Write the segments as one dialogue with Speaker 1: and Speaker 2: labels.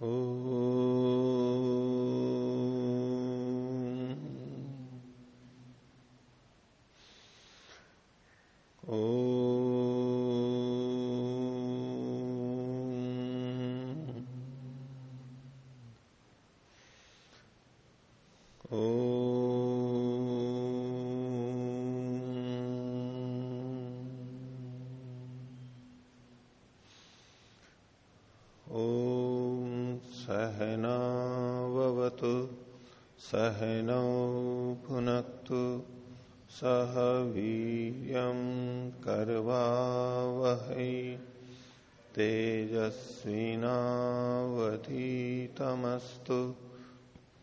Speaker 1: Oh. तेजस्विनावधीतमस्तु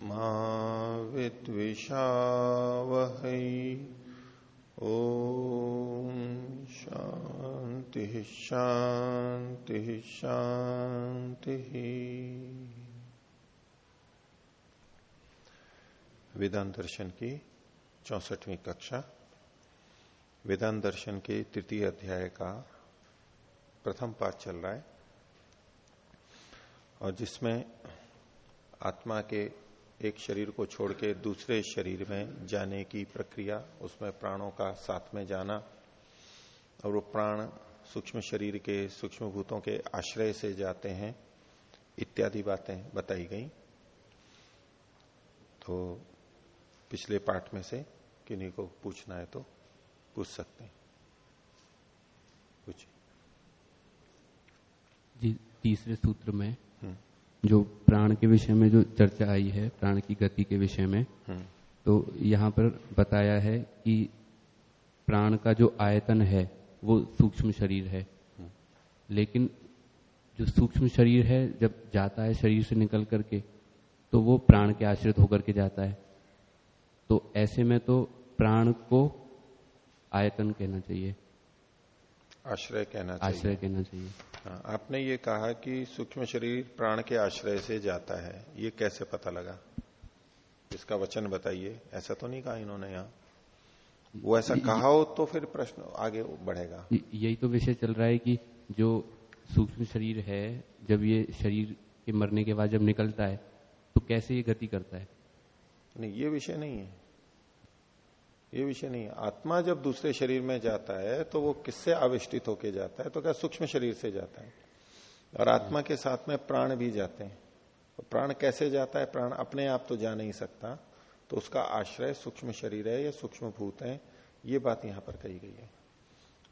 Speaker 1: मा विद्विषावहै। ओ शांति शांति शांति वेदांत दर्शन की चौसठवीं कक्षा। वेदांत दर्शन के तृतीय अध्याय का प्रथम पाठ चल रहा है। और जिसमें आत्मा के एक शरीर को छोड़ के दूसरे शरीर में जाने की प्रक्रिया, उसमें प्राणों का साथ में जाना और वो प्राण सूक्ष्म शरीर के सूक्ष्म भूतों के आश्रय से जाते हैं, इत्यादि बातें बताई गई तो पिछले पाठ में से किन्हीं को पूछना है तो पूछ सकते हैं पूछिए
Speaker 2: जी, तीसरे सूत्र में। जो प्राण के विषय में जो चर्चा आई है प्राण की गति के विषय में हम्म। तो यहाँ पर बताया है कि प्राण का जो आयतन है वो सूक्ष्म शरीर है। हम्म। लेकिन जो सूक्ष्म शरीर है जब जाता है शरीर से निकल करके तो वो प्राण के आश्रित होकर के जाता है। तो ऐसे में तो प्राण को आयतन कहना चाहिए।
Speaker 1: आश्रय कहना चाहिए।
Speaker 2: आश्रय कहना चाहिए।
Speaker 1: आपने ये कहा कि सूक्ष्म शरीर प्राण के आश्रय से जाता है ये कैसे पता लगा? इसका वचन बताइए ऐसा तो नहीं कहा इन्होंने यहाँ? वो ऐसा कहा हो तो फिर प्रश्न आगे बढ़ेगा।
Speaker 2: यही तो विषय चल रहा है कि जो सूक्ष्म शरीर है जब ये शरीर के मरने के बाद जब निकलता है तो कैसे ये गति करता है?
Speaker 1: नहीं ये विषय नहीं है। ये विषय नहीं आत्मा जब दूसरे शरीर में जाता है तो वो किससे आविष्टित होके जाता है? तो क्या सूक्ष्म शरीर से जाता है? और आत्मा के साथ में प्राण भी जाते हैं। तो प्राण कैसे जाता है? प्राण अपने आप तो जा नहीं सकता। तो उसका आश्रय सूक्ष्म शरीर है, या सूक्ष्म भूत है? ये बात यहाँ पर कही गई है।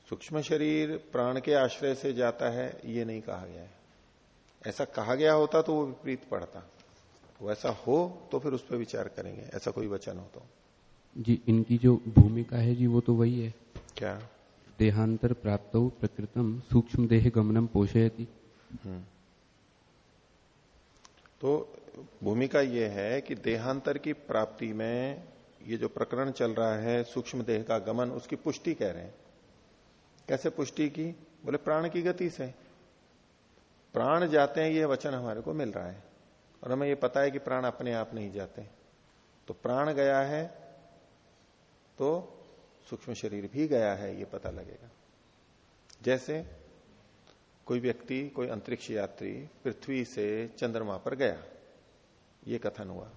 Speaker 1: सूक्ष्म शरीर प्राण के आश्रय से जाता है, ये नहीं कहा गया है। ऐसा कहा गया होता तो वो विपरीत पड़ता। वैसा हो तो फिर उस पर विचार करेंगे। ऐसा कोई वचन हो तो।
Speaker 2: जी इनकी जो भूमिका है जी वो तो वही है।
Speaker 1: क्या?
Speaker 2: देहांतर प्राप्त प्रकृतम सूक्ष्म देह गमनम पोषयती। हम्म।
Speaker 1: तो भूमिका ये है कि देहांतर की प्राप्ति में ये जो प्रकरण चल रहा है सूक्ष्म देह का गमन उसकी पुष्टि कह रहे हैं। कैसे पुष्टि की? बोले प्राण की गति से। प्राण जाते हैं ये वचन हमारे को मिल रहा है। और हमें ये पता है कि प्राण अपने आप नहीं जाते। तो प्राण गया है तो सूक्ष्म शरीर भी गया है, ये पता लगेगा। जैसे कोई व्यक्ति, कोई अंतरिक्ष यात्री पृथ्वी से चंद्रमा पर गया, ये कथन हुआ।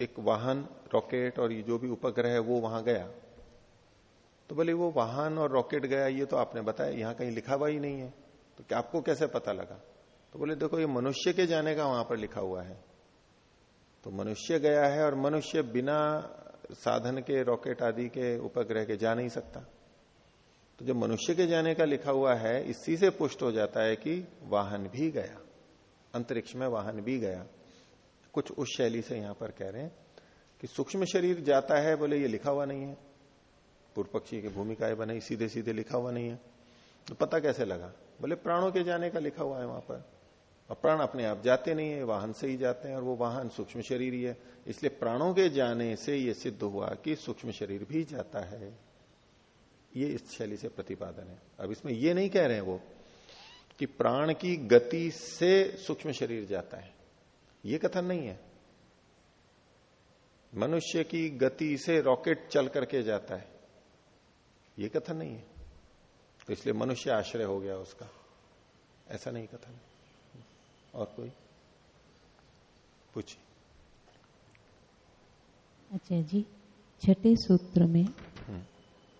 Speaker 1: एक वाहन, रॉकेट और ये जो भी उपग्रह है, वो वहाँ गया। तो बोले वो वाहन और रॉकेट गया, ये तो आपने बताया, यहाँ कहीं लिखा हुआ ही नहीं है। तो क्या आपको कैसे पता लगा? तो बोले, देखो, ये मनुष्य के जाने का वहाँ पर लिखा हुआ है। तो मनुष्य गया है और मनुष्य बिना साधन के, रॉकेट आदि के उपग्रह के जा नहीं सकता। तो जब मनुष्य के जाने का लिखा हुआ है, इसी से पुष्ट हो जाता है कि वाहन भी गया। अंतरिक्ष में वाहन भी गया। कुछ उस शैली से यहाँ पर कह रहे हैं कि सूक्ष्म शरीर जाता है बोले ये लिखा हुआ नहीं है। पूर्व पक्षी की भूमिकाएँ बनाई सीधे सीधे लिखा हुआ नहीं है। तो पता कैसे लगा? बोले प्राणों के जाने का लिखा हुआ है वहाँ पर। और प्राण अपने आप जाते नहीं है, वाहन से ही जाते हैं और वो वाहन सूक्ष्म शरीर ही है। इसलिए प्राणों के जाने से ये सिद्ध हुआ कि सूक्ष्म शरीर भी जाता है। ये इस शैली से प्रतिपादन है। अब इसमें ये नहीं कह रहे हैं वो कि प्राण की गति से सूक्ष्म शरीर जाता है। ये कथन नहीं है। मनुष्य की गति से रॉकेट चल करके जाता है। ये कथन नहीं है। तो इसलिए मनुष्य आश्रय हो गया उसका। ऐसा नहीं कथन और कोई पूछिए
Speaker 3: अच्छा जी छठे सूत्र में हम्म।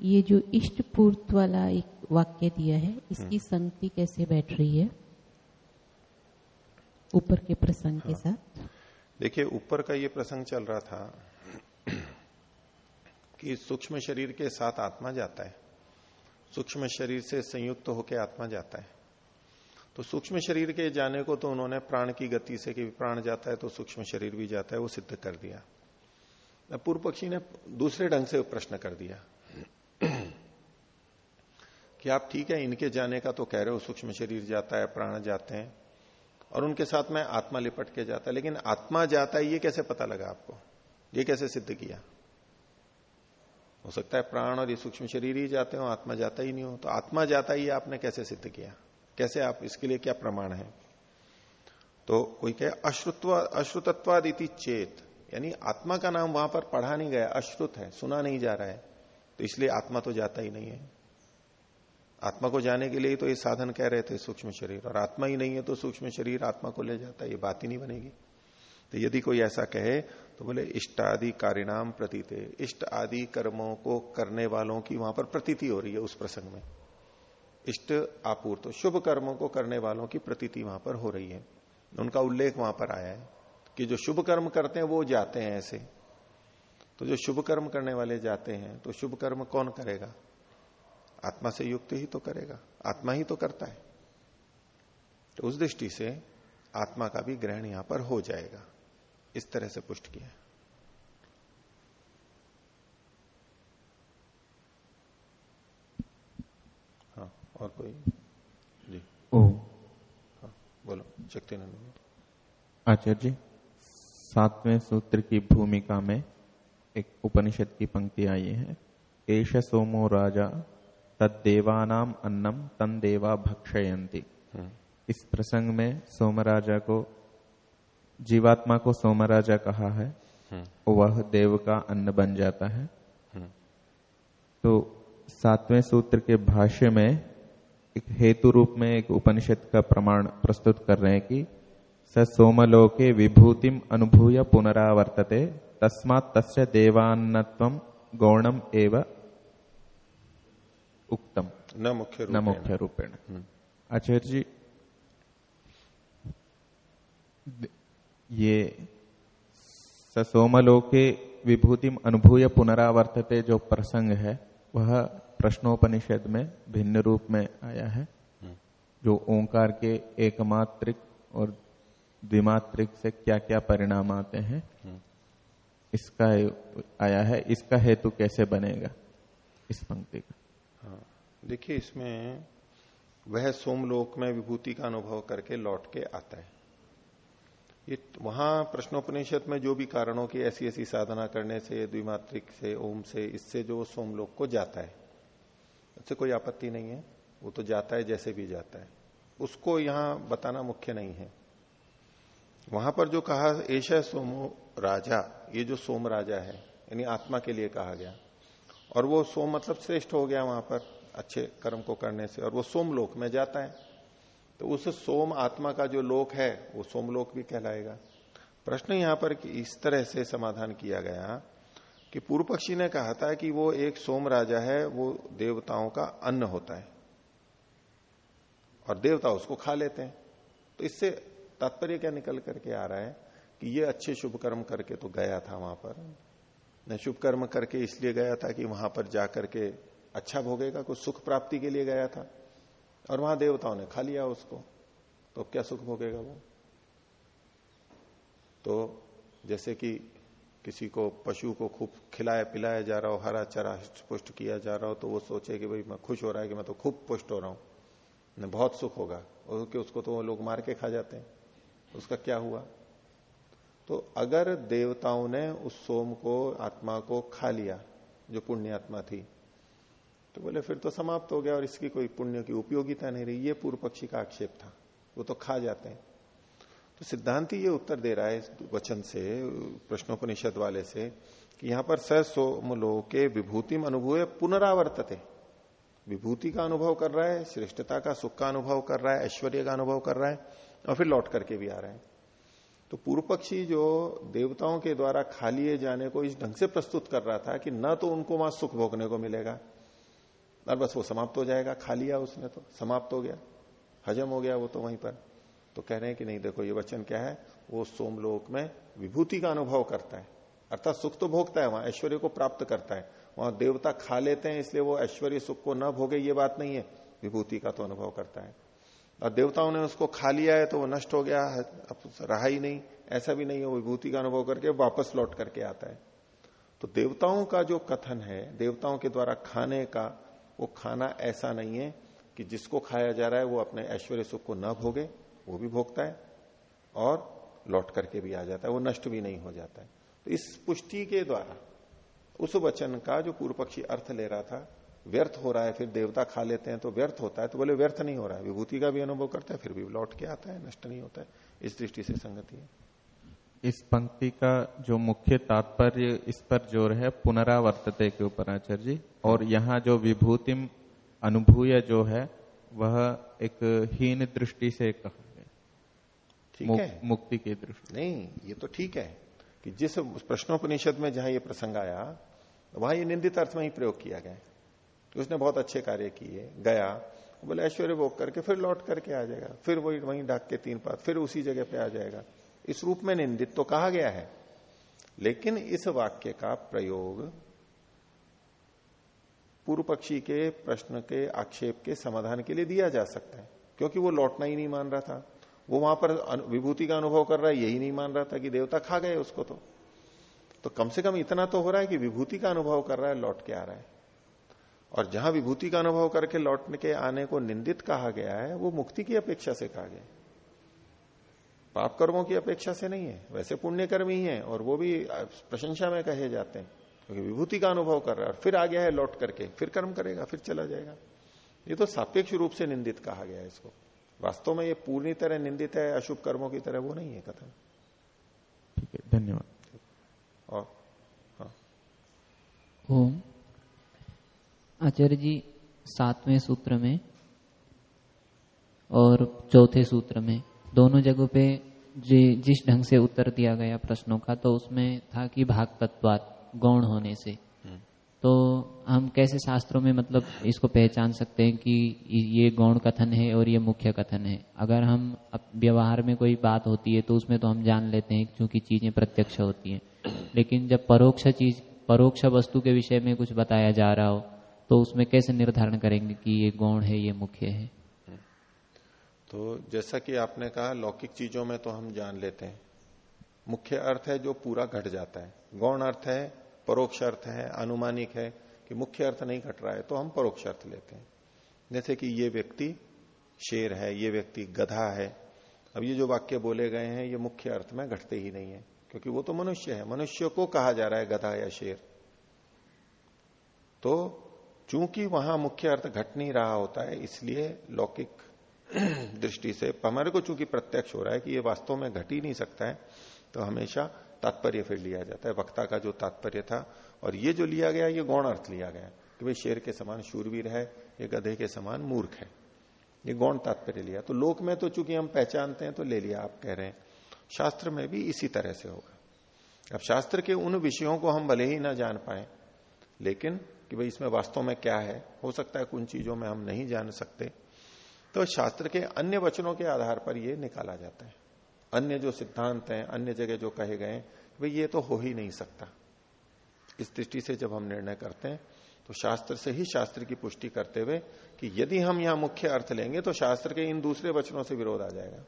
Speaker 3: ये जो इष्ट पूर्त वाला एक वाक्य दिया है इसकी हम्म। संगति कैसे बैठ रही है ऊपर के प्रसंग हाँ। के साथ
Speaker 1: देखिए ऊपर का ये प्रसंग चल रहा था कि सूक्ष्म शरीर के साथ आत्मा जाता है सूक्ष्म शरीर से संयुक्त तो होकर आत्मा जाता है तो सूक्ष्म शरीर के जाने को तो उन्होंने प्राण की गति से कि प्राण जाता है तो सूक्ष्म शरीर भी जाता है, वो सिद्ध कर दिया। पूर्व पक्षी ने दूसरे ढंग से प्रश्न कर दिया कि आप ठीक है, इनके जाने का तो कह रहे हो सूक्ष्म शरीर जाता है, प्राण जाते हैं, और उनके साथ में आत्मा लिपट के जाता है, लेकिन आत्मा जाता है, ये कैसे पता लगा आपको? ये कैसे सिद्ध किया? हो सकता है प्राण और ये सूक्ष्म शरीर ही जाते हो, आत्मा जाता ही नहीं हो तो आत्मा जाता ही आपने कैसे सिद्ध किया? कैसे आप इसके लिए क्या प्रमाण है? तो कोई कहे, अश्रुत्व, अश्रुतत्वादिति चेत। यानी आत्मा का नाम वहाँ पर पढ़ा नहीं गया, अश्रुत है, सुना नहीं जा रहा है। तो इसलिए आत्मा तो जाता ही नहीं है। आत्मा को जाने के लिए तो ये साधन कह रहे थे सूक्ष्म शरीर, और आत्मा ही नहीं है तो सूक्ष्म शरीर आत्मा को ले जाता है, ये बात ही नहीं बनेगी। तो यदि कोई ऐसा कहे तो बोले इष्ट आदि कारिणाम प्रतीत। इष्ट आदि कर्मों को करने वालों की वहाँ पर प्रतीति हो रही है उस प्रसंग में। इष्ट आपूर्त, शुभ कर्मों को करने वालों की प्रतीति वहाँ पर हो रही है। उनका उल्लेख वहाँ पर आया है कि जो शुभ कर्म करते हैं, वो जाते हैं ऐसे। तो जो शुभ कर्म करने वाले जाते हैं तो शुभ कर्म कौन करेगा? आत्मा से युक्त ही तो करेगा। आत्मा ही तो करता है। तो उस दृष्टि से आत्मा का भी ग्रहण यहाँ पर हो जाएगा। इस तरह से पुष्ट किया हाँ। और कोई? जी।
Speaker 4: ओ।
Speaker 1: हाँ बोलो शक्तिनंद
Speaker 4: आचार्य जी सातवें सूत्र की भूमिका में एक उपनिषद की पंक्ति आई है। एश सोमो राजा तद देवानाम अन्नम तन देवा भक्षयंती हाँ। इस प्रसंग में सोमराजा को जीवात्मा को सोमराजा कहा है। हम्म। वह देव का अन्न बन जाता है। हम्म। तो सातवें सूत्र के भाष्य में एक हेतु रूप में एक उपनिषद का प्रमाण प्रस्तुत कर रहे हैं कि स सोमलोके विभूतिम अनुभूय पुनरावर्तते तस्मात् तस्य देवान्नत्व गौणम एव उक्तम।
Speaker 1: न मुख्य
Speaker 4: न मुख्य रूपेण। हम्म। आचार्य जी ये ससोमलोके विभूतिम अनुभूय पुनरावर्तते जो प्रसंग है वह प्रश्नोपनिषद में भिन्न रूप में आया है। हम्म। जो ओंकार के एकमात्रिक और द्विमात्रिक से क्या क्या परिणाम आते हैं हम्म। इसका आया है इसका हेतु कैसे बनेगा इस पंक्ति का?
Speaker 1: हाँ। देखिए इसमें वह सोमलोक में विभूति का अनुभव करके लौट के आता है। ये वहाँ प्रश्नोपनिषद में जो भी कारणों की ऐसी ऐसी साधना करने से द्विमात्रिक से ओम से इससे जो सोमलोक को जाता है। उससे कोई आपत्ति नहीं है, वो तो जाता है जैसे भी जाता है। उसको यहाँ बताना मुख्य नहीं है। वहाँ पर जो कहा ऐशा सोमो राजा, ये जो सोम राजा है, यानी आत्मा के लिए कहा गया। और वो सोम मतलब श्रेष्ठ हो गया वहाँ पर, अच्छे कर्म को करने से। और वो सोम लोक में जाता है। तो उस सोम आत्मा का जो लोक है, वो सोमलोक भी कहलाएगा। प्रश्न यहाँ पर कि इस तरह से समाधान किया गया कि पूर्व पक्षी ने कहा था कि वो एक सोम राजा है, वो देवताओं का अन्न होता है। और देवता उसको खा लेते हैं। तो इससे तात्पर्य क्या निकल करके आ रहा है कि ये अच्छे शुभ कर्म करके तो गया था वहाँ पर। न शुभ कर्म करके इसलिए गया था कि वहाँ पर जाकर के अच्छा भोगेगा, कुछ सुख प्राप्ति के लिए गया था। और वहाँ देवताओं ने खा लिया उसको। तो क्या सुख भोगेगा वो? तो जैसे कि किसी को, पशु को खूब खिलाया, पिलाया जा रहा हो, हरा चरा पुष्ट किया जा रहा हो तो वो सोचे कि भाई मैं खुश हो रहा है कि मैं तो खूब पुष्ट हो रहा हूँ। बहुत सुख होगा। और कि उसको तो वो लोग मार के खा जाते हैं। उसका क्या हुआ? तो अगर देवताओं ने उस सोम को, आत्मा को खा लिया, जो पुण्य आत्मा थी तो बोले फिर तो समाप्त हो गया और इसकी कोई पुण्य की उपयोगिता नहीं रही। ये पूर्व पक्षी का आक्षेप था। वो तो खा जाते हैं। तो सिद्धांति ये उत्तर दे रहा है वचन से, प्रश्नोपनिषद वाले से, कि यहाँ पर सोमलो के विभूतिम अनुभव पुनरावर्तते। विभूति का अनुभव कर रहा है, श्रेष्ठता का, सुख का अनुभव कर रहा है, ऐश्वर्य का अनुभव कर रहा है, और फिर लौट करके भी आ रहा है। तो पूर्व पक्षी जो देवताओं के द्वारा खा लिए जाने को इस ढंग से प्रस्तुत कर रहा था कि न तो उनको वहाँ सुख भोगने को मिलेगा, और बस वो समाप्त हो जाएगा, खा लिया उसने तो समाप्त हो गया, हजम हो गया वो तो वहीं पर। तो कह रहे हैं कि नहीं, देखो ये वचन क्या है? वो सोमलोक में विभूति का अनुभव करता है। अर्थात सुख तो भोगता है, वहाँ ऐश्वर्य को प्राप्त करता है। वहाँ देवता खा लेते हैं, इसलिए वो ऐश्वर्य सुख को न भोगे, ये बात नहीं है। विभूति का तो अनुभव करता है। और देवताओं ने उसको खा लिया है तो वो नष्ट हो गया अब रहा ही नहीं। ऐसा भी नहीं है विभूति का अनुभव करके वापस लौट करके आता है। तो देवताओं का जो कथन है, देवताओं के द्वारा खाने का, वो खाना ऐसा नहीं है कि जिसको खाया जा रहा है, वो अपने ऐश्वर्य सुख को न भोगे। वो भी भोगता है और लौट करके भी आ जाता है, वो नष्ट भी नहीं हो जाता है। तो इस पुष्टि के द्वारा, उस वचन का जो पूर्व पक्षी अर्थ ले रहा था, व्यर्थ हो रहा है, फिर देवता खा लेते हैं तो व्यर्थ होता है तो बोले व्यर्थ नहीं हो रहा है, विभूति का भी अनुभव करता है, फिर भी लौट के आता है, नष्ट नहीं होता है। इस दृष्टि से संगति है।
Speaker 4: इस पंक्ति का जो मुख्य तात्पर्य इस पर ज़ोर है, पुनरावर्तते के ऊपर, आचार्य जी। और यहाँ जो विभूति अनुभूय जो है, वह एक हीन दृष्टि से कहा।
Speaker 1: ठीक है?
Speaker 4: मुक्ति की दृष्टि
Speaker 1: नहीं ये तो ठीक है कि जिस प्रश्नोपनिषद में जहाँ ये प्रसंग आया वहाँ ये निंदित अर्थ में ही प्रयोग किया गया तो उसने बहुत अच्छे कार्य किए गया बोले ऐश्वर्य भोग करके फिर लौट करके आ जाएगा फिर वही वहीं ढाक के तीन पात फिर उसी जगह पे आ जाएगा। इस रूप में निंदित तो कहा गया है लेकिन इस वाक्य का प्रयोग पूर्व पक्षी के प्रश्न के आक्षेप के समाधान के लिए दिया जा सकता है क्योंकि वो लौटना ही नहीं मान रहा था। वो वहाँ पर विभूति का अनुभव कर रहा है, यही नहीं मान रहा था कि देवता खा गए उसको तो। तो कम से कम इतना तो हो रहा है कि विभूति का अनुभव कर रहा है, लौट के आ रहा है। और जहाँ विभूति का अनुभव करके लौटने के आने को निंदित कहा गया है, वो मुक्ति की अपेक्षा से कहा गया पाप कर्मों की अपेक्षा से नहीं है, वैसे पुण्य कर्म ही है, और वो भी प्रशंसा में कहे जाते हैं, क्योंकि विभूति का अनुभव कर रहा है, और फिर आ गया है लौट करके, फिर कर्म करेगा, फिर चला जाएगा। ये तो सापेक्ष रूप से निंदित कहा गया है इसको। वास्तव में ये पूर्णी तरह निंदित है अशुभ कर्मों की तरह वो नहीं है कथन।
Speaker 4: ठीक है धन्यवाद।
Speaker 1: और हाँ।
Speaker 5: ओम। आचार्य जी सातवें सूत्र में और चौथे सूत्र में दोनों जगहों पे जिस ढंग से उत्तर दिया गया प्रश्नों का तो उसमें था कि भाग तत्वात गौण होने से। तो हम कैसे शास्त्रों में मतलब इसको पहचान सकते हैं कि ये गौण कथन है और ये मुख्य कथन है? अगर हम व्यवहार में कोई बात होती है तो उसमें तो हम जान लेते हैं क्योंकि चीज़ें प्रत्यक्ष होती हैं। लेकिन जब परोक्ष चीज़, परोक्ष वस्तु के विषय में कुछ बताया जा रहा हो तो उसमें कैसे निर्धारण करेंगे कि ये गौण है, ये मुख्य है?
Speaker 1: तो जैसा कि आपने कहा, लौकिक चीज़ों में तो हम जान लेते हैं। मुख्य अर्थ है जो पूरा घट जाता है। गौण अर्थ है परोक्ष अर्थ है, अनुमानिक है कि मुख्य अर्थ नहीं घट रहा है तो हम परोक्ष अर्थ लेते हैं। जैसे कि ये व्यक्ति शेर है, ये व्यक्ति गधा है, अब ये जो वाक्य बोले गए हैं, ये मुख्य अर्थ में घटते ही नहीं है, क्योंकि वो तो मनुष्य है। मनुष्य को कहा जा रहा है गधा या शेर। तो चूँकि वहाँ मुख्य अर्थ घट नहीं रहा होता है, इसलिए लौकिक दृष्टि से, हमारे को चूँकि प्रत्यक्ष हो रहा है कि ये वास्तव में घट ही नहीं सकता है तो हमेशा तात्पर्य फिर लिया जाता है, वक्ता का जो तात्पर्य था। और ये जो लिया गया, ये गौण अर्थ लिया गया कि भाई शेर के समान शूरवीर है ये गधे के समान मूर्ख है। ये गौण तात्पर्य लिया। तो लोक में तो चूँकि हम पहचानते हैं तो ले लिया आप कह रहे हैं। शास्त्र में भी इसी तरह से होगा। अब शास्त्र के उन विषयों को हम भले ही ना जान पाए, लेकिन कि भाई इसमें वास्तव में क्या है, हो सकता है कुछ चीज़ों में हम नहीं जान सकते तो शास्त्र के अन्य वचनों के आधार पर यह निकाला जाता है। अन्य जो सिद्धांत हैं, अन्य जगह जो कहे गए भाई ये तो हो ही नहीं सकता। इस दृष्टि से जब हम निर्णय करते हैं तो शास्त्र से ही शास्त्र की पुष्टि करते हुए कि यदि हम यहाँ मुख्य अर्थ लेंगे तो शास्त्र के इन दूसरे वचनों से विरोध आ जाएगा।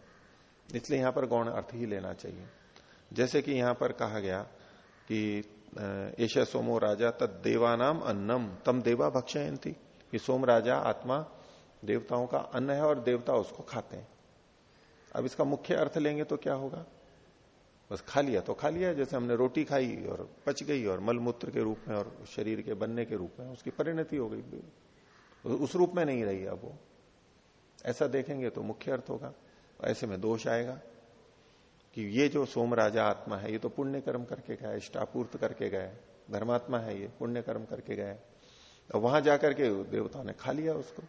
Speaker 1: इसलिए यहाँ पर गौण अर्थ ही लेना चाहिए। जैसे कि यहाँ पर कहा गया कि एश सोमो राजा तद देवानाम अन्नम, तम देवा भक्षयंती कि सोम राजा आत्मा देवताओं का अन्न है और देवता उसको खाते हैं। अब इसका मुख्य अर्थ लेंगे तो क्या होगा? बस खा लिया तो खा लिया, जैसे हमने रोटी खाई और पच गई और मलमूत्र के रूप में और शरीर के बनने के रूप में, उसकी परिणति हो गई। उस रूप में नहीं रही अब वो। ऐसा देखेंगे तो मुख्य अर्थ होगा। ऐसे में दोष आएगा कि ये जो सोम राजा आत्मा है, ये तो पुण्य कर्म करके गया इष्टापूर्त करके गए। धर्मात्मा है ये पुण्य कर्म करके और वहाँ जाकर के देवताओं ने खा लिया उसको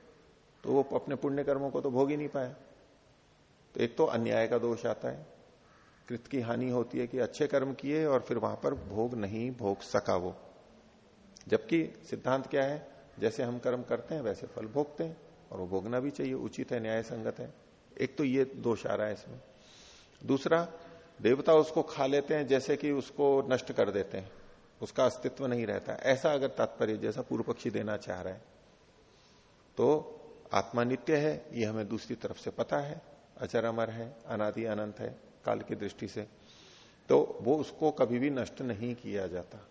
Speaker 1: तो वो अपने पुण्य कर्मों को तो भोग ही नहीं पाया। तो एक तो अन्याय का दोष आता है। कृत की हानि होती है कि अच्छे कर्म किए और फिर वहाँ पर भोग नहीं, भोग सका वो। जबकि सिद्धांत क्या है? जैसे हम कर्म करते हैं, वैसे फल भोगते हैं और वो भोगना भी चाहिए। उचित है न्याय संगत है। एक तो ये दोष आ रहा है इसमें। दूसरा, देवता उसको खा लेते हैं जैसे कि उसको नष्ट कर देते हैं। उसका अस्तित्व नहीं रहता। ऐसा अगर तात्पर्य, जैसा पूर्व पक्षी देना चाह रहा है। तो आत्मा नित्य है, ये हमें दूसरी तरफ़ से पता है। अचर अमर है, अनादि अनंत है, काल की दृष्टि से। तो वो उसको कभी भी नष्ट नहीं किया जाता।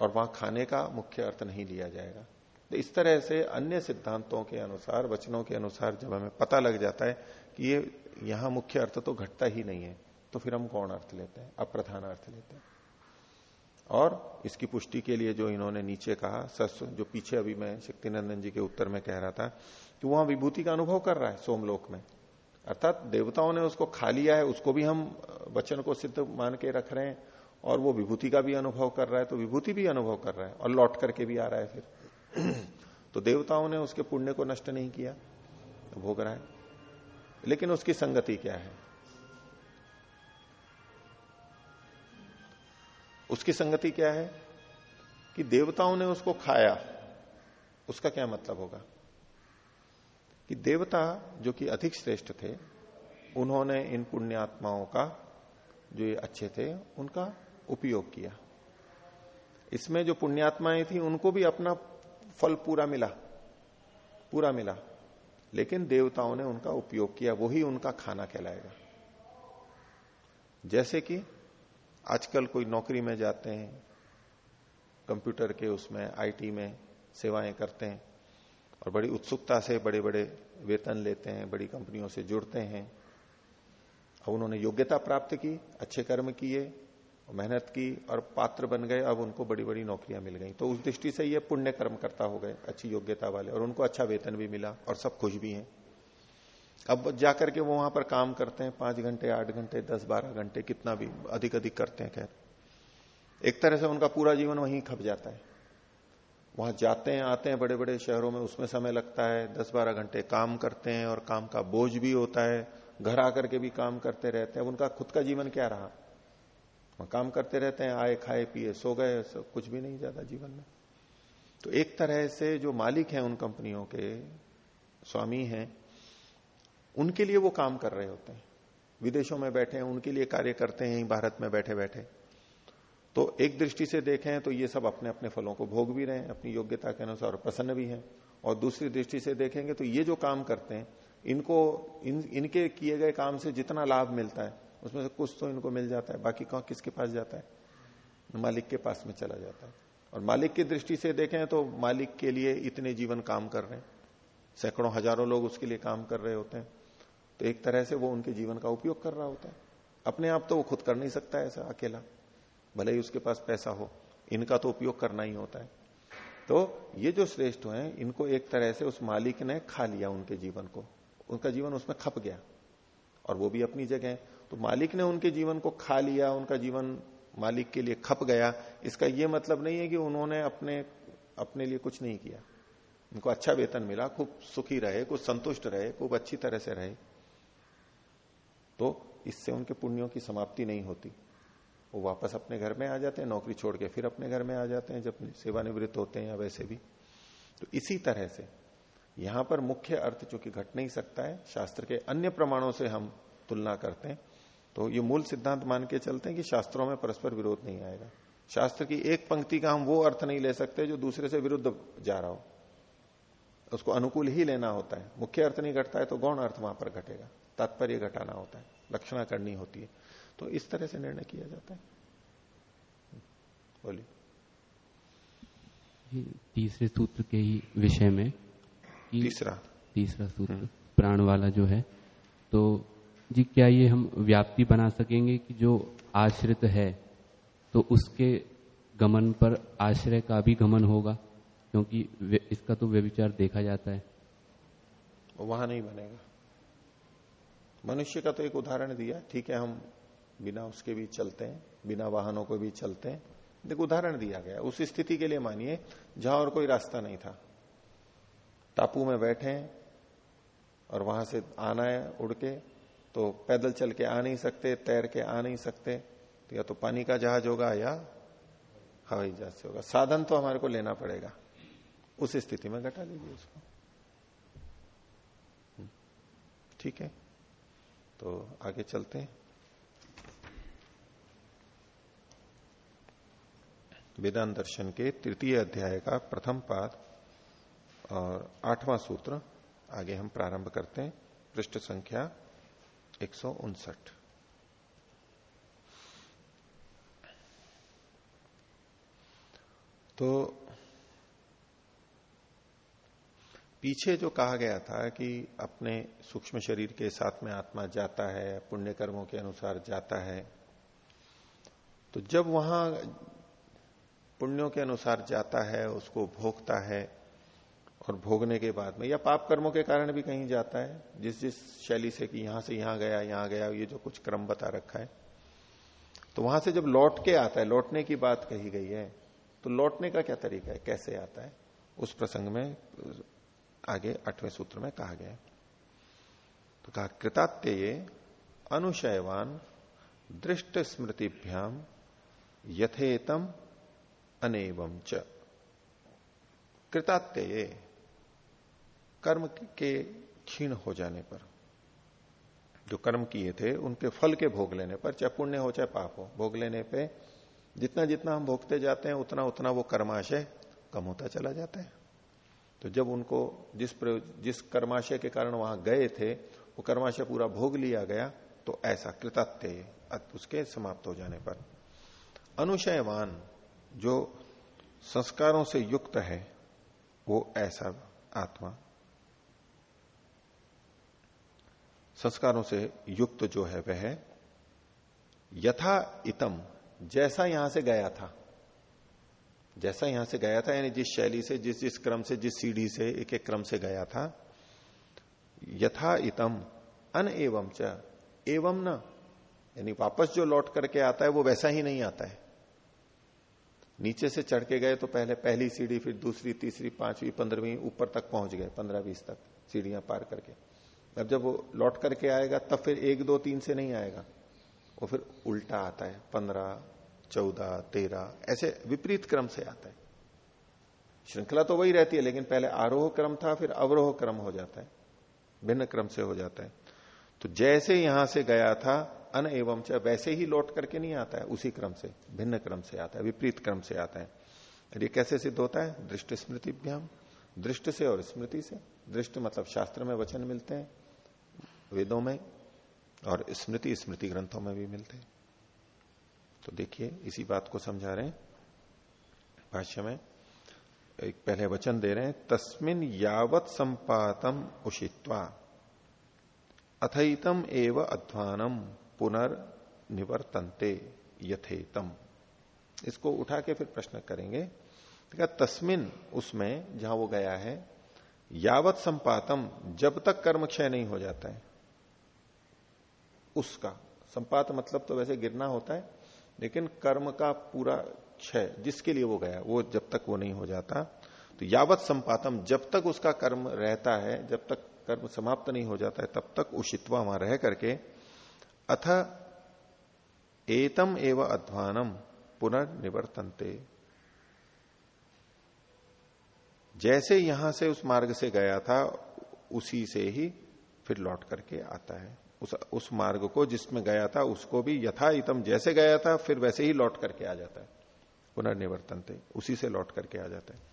Speaker 1: और वहाँ खाने का मुख्य अर्थ नहीं लिया जाएगा। तो इस तरह से अन्य सिद्धांतों के अनुसार, वचनों के अनुसार जब हमें पता लग जाता है कि ये, यहाँ मुख्य अर्थ तो घटता ही नहीं है तो फिर हम कौन अर्थ लेते हैं? अप्रधान अर्थ लेते हैं। और इसकी पुष्टि के लिए जो इन्होंने नीचे कहा, सस, जो पीछे अभी मैं शक्तिनंदन जी के उत्तर में कह रहा था, कि वहाँ विभूति का अनुभव कर रहा है सोमलोक में। अर्थात देवताओं ने उसको खा लिया है, उसको भी हम वचन को सिद्ध मान के रख रहे हैं और वो विभूति का भी अनुभव कर रहा है तो विभूति भी अनुभव कर रहा है और लौट करके भी आ रहा है फिर। तो देवताओं ने उसके पुण्य को नष्ट नहीं किया तो भोग रहा है। लेकिन उसकी संगति क्या है? उसकी संगति क्या है? कि देवताओं ने उसको खाया, उसका क्या मतलब होगा? कि देवता जो कि अधिक श्रेष्ठ थे, उन्होंने इन पुण्यात्माओं का जो ये अच्छे थे, उनका उपयोग किया। इसमें जो पुण्यात्माएँ थी, उनको भी अपना फल पूरा मिला पूरा मिला। लेकिन देवताओं ने उनका उपयोग किया वही उनका खाना कहलाएगा जैसे कि आजकल कोई नौकरी में जाते हैं, कंप्यूटर के उसमें, आईटी में सेवाएँ करते हैं और बड़ी उत्सुकता से बड़े बड़े वेतन लेते हैं, बड़ी कंपनियों से जुड़ते हैं। अब उन्होंने योग्यता प्राप्त की, अच्छे कर्म किए, मेहनत की और पात्र बन गए। अब उनको बड़ी बड़ी नौकरियाँ मिल गई। तो उस दृष्टि से ये पुण्य कर्म करता हो गए, अच्छी योग्यता वाले, और उनको अच्छा वेतन भी मिला और सब खुश भी हैं। अब जाकर के वो वहाँ पर काम करते हैं, पाँच घंटे, आठ घंटे, दस, बारह घंटे, कितना भी अधिक अधिक करते हैं, खैर। एक तरह से उनका पूरा जीवन वहीं खप जाता है। वहाँ जाते हैं, आते हैं बड़े बड़े शहरों में, उसमें समय लगता है दस बारह घंटे काम करते हैं और काम का बोझ भी होता है, घर आकर के भी काम करते रहते हैं। उनका खुद का जीवन क्या रहा? वहाँ काम करते रहते हैं, आए, खाए, पिए, सो गए, सब कुछ भी नहीं जाता जीवन में। तो एक तरह से जो मालिक हैं उन कंपनियों के स्वामी हैं, उनके लिए वो काम कर रहे होते हैं। विदेशों में बैठे हैं, उनके लिए कार्य करते हैं, भारत में बैठे बैठे तो एक दृष्टि से देखें तो ये सब अपने अपने फलों को भोग भी रहे हैं, अपनी योग्यता के अनुसार प्रसन्न भी हैं। और दूसरी दृष्टि से देखेंगे तो ये जो काम करते हैं, इनको, इन, इनके किए गए काम से जितना लाभ मिलता है, उसमें से कुछ तो इनको मिल जाता है, बाकी कौन किसके पास जाता है? मालिक के पास में चला जाता है। और मालिक की दृष्टि से देखें तो मालिक के लिए इतने जीवन काम कर रहे हैं। सैकड़ों, हज़ारों लोग उसके लिए काम कर रहे होते हैं। तो एक तरह से वो उनके जीवन का उपयोग कर रहा होता है। अपने आप तो वो खुद कर नहीं सकता ऐसा अकेला। भले ही उसके पास पैसा हो, इनका तो उपयोग करना ही होता है। तो ये जो श्रेष्ठ हैं, इनको एक तरह से उस मालिक ने खा लिया उनके जीवन को। उनका जीवन उसमें खप गया, और वो भी अपनी जगह है। तो मालिक ने उनके जीवन को खा लिया, उनका जीवन मालिक के लिए खप गया। इसका ये मतलब नहीं है कि उन्होंने अपने अपने लिए कुछ नहीं किया। उनको अच्छा वेतन मिला, खूब सुखी रहे, खूब संतुष्ट रहे, खूब अच्छी तरह से रहे। तो इससे उनके पुण्यों की समाप्ति नहीं होती। वो वापस अपने घर में आ जाते हैं, नौकरी छोड़ के फिर अपने घर में आ जाते हैं, जब सेवानिवृत्त होते हैं या वैसे भी। तो इसी तरह से यहाँ पर मुख्य अर्थ चूँकि घट नहीं सकता है, शास्त्र के अन्य प्रमाणों से हम तुलना करते हैं। तो ये मूल सिद्धांत मान के चलते हैं कि शास्त्रों में परस्पर विरोध नहीं आएगा। शास्त्र की एक पंक्ति का हम वो अर्थ नहीं ले सकते जो दूसरे से विरुद्ध जा रहा हो। उसको अनुकूल ही लेना होता है। मुख्य अर्थ नहीं घटता है तो गौण अर्थ वहाँ पर घटेगा। तात्पर्य घटाना होता है। लक्षणा करनी होती है। तो इस तरह से निर्णय किया जाता है। बोलिए।
Speaker 2: तीसरे सूत्र के ही विषय में
Speaker 1: तीसरा।
Speaker 2: तीसरा सूत्र हम्म। प्राण वाला जो है तो जी क्या ये हम व्याप्ति बना सकेंगे कि जो आश्रित है तो उसके गमन पर आश्रय का भी गमन होगा? क्योंकि इसका तो व्यविचार देखा जाता है।
Speaker 1: वहाँ नहीं बनेगा। मनुष्य का तो एक उदाहरण दिया ठीक है हम बिना उसके भी चलते हैं बिना वाहनों को भी चलते हैं। देखो उदाहरण दिया गया उस स्थिति के लिए मानिए जहाँ और कोई रास्ता नहीं था। टापू में बैठे और वहाँ से आना है उड़ के तो पैदल चल के आ नहीं सकते तैर के आ नहीं सकते तो या तो पानी का जहाज़ होगा या हवाई जहाज़ से होगा। साधन तो हमारे को लेना पड़ेगा। उस स्थिति में घटा लीजिए उसको। हम्म, ठीक है? तो आगे चलते हैं। वेदांत दर्शन के तृतीय अध्याय का प्रथम पाद और आठवां सूत्र आगे हम प्रारंभ करते हैं। पृष्ठ संख्या एक सौ उनसठ। तो पीछे जो कहा गया था कि अपने सूक्ष्म शरीर के साथ में आत्मा जाता है पुण्य कर्मों के अनुसार जाता है तो जब वहाँ पुण्यों के अनुसार जाता है, उसको भोगता है और भोगने के बाद में, या पाप कर्मों के कारण भी कहीं जाता है, जिस जिस शैली से कि यहाँ से यहाँ गया यहाँ गया, ये जो कुछ क्रम बता रखा है। तो वहाँ से जब लौट के आता है, लौटने की बात कही गई है तो लौटने का क्या तरीका है? कैसे आता है? उस प्रसंग में, आगे आठवें सूत्र में कहा गया तो कहा कृतात्य अनुशयवान दृष्ट स्मृतिभ्याम यथेतम अनेवम च। कृतात्य कर्म के क्षीण हो जाने पर, जो कर्म किए थे, उनके फल के भोग लेने पर, चाहे पुण्य हो, चाहे पाप हो, भोग लेने पे जितना जितना हम भोगते जाते हैं, उतना उतना वो कर्माशय कम होता चला जाता है। तो जब उनको जिस जिस कर्माशय के कारण वहाँ गए थे, वो कर्माशय पूरा भोग लिया गया तो ऐसा कृतत्य उसके समाप्त हो जाने पर। अनुशयवान जो संस्कारों से युक्त है, वो ऐसा आत्मा। संस्कारों से युक्त जो है, वह यथा इतम, जैसा यहाँ से गया था। जैसा यहाँ से गया था, यानी जिस शैली से, जिस जिस क्रम से, जिस सीढ़ी से, एक एक क्रम से गया था, यथा इतम, अन एवं च, एवं न, यानी वापस जो लौट करके आता है, वो वैसा ही नहीं आता है। नीचे से चढ़ के गए तो पहले पहली सीढ़ी, फिर दूसरी, तीसरी, पांचवी, पंद्रहवीं ऊपर तक पहुँच गए पंद्रह बीस तक सीढ़ियाँ पार करके। अब जब वो लौट करके आएगा, तब फिर एक, दो, तीन से नहीं आएगा। वो फिर उल्टा आता है, पंद्रह, चौदह, तेरह, ऐसे विपरीत क्रम से आता है। श्रृंखला तो वही रहती है, लेकिन पहले आरोह क्रम था, फिर अवरोह क्रम हो जाता है, भिन्न क्रम से हो जाता है। तो जैसे यहाँ से गया था अन एवं च, वैसे ही लौट करके नहीं आता है, उसी क्रम से, भिन्न क्रम से आता है, विपरीत क्रम से आता है। और ये कैसे सिद्ध होता है? दृष्ट स्मृतिभ्याम दृष्ट से और स्मृति से। दृष्ट मतलब शास्त्र में वचन मिलते हैं, वेदों में, और स्मृति स्मृति ग्रंथों में भी मिलते हैं। तो देखिए, इसी बात को समझा रहे हैं भाष्य में। एक पहले वचन दे रहे हैं, तस्मिन यावत संपातम उषित्वा अथईतम एव अध्वानम। पुनर्निवर्तनते यथेतम। इसको उठा के फिर प्रश्न करेंगे। तस्मिन उसमें जहाँ वो गया है, यावत संपातम, जब तक कर्म क्षय नहीं हो जाता है। उसका संपात मतलब तो वैसे गिरना होता है, लेकिन कर्म का पूरा क्षय जिसके लिए वो गया, वो जब तक वो नहीं हो जाता। तो यावत संपातम, जब तक उसका कर्म रहता है, जब तक कर्म समाप्त नहीं हो जाता है, तब तक उषित्वा वहाँ रह करके अथ एतम एवं अध्वानम पुनर्निवर्तनते। जैसे यहाँ से उस मार्ग से गया था, उसी से ही फिर लौट करके आता है। उस उस मार्ग को जिसमें गया था, उसको भी यथा इतम जैसे गया था, फिर वैसे ही लौट करके आ जाता है। पुनर्निवर्तन थे उसी से लौट करके आ जाता है।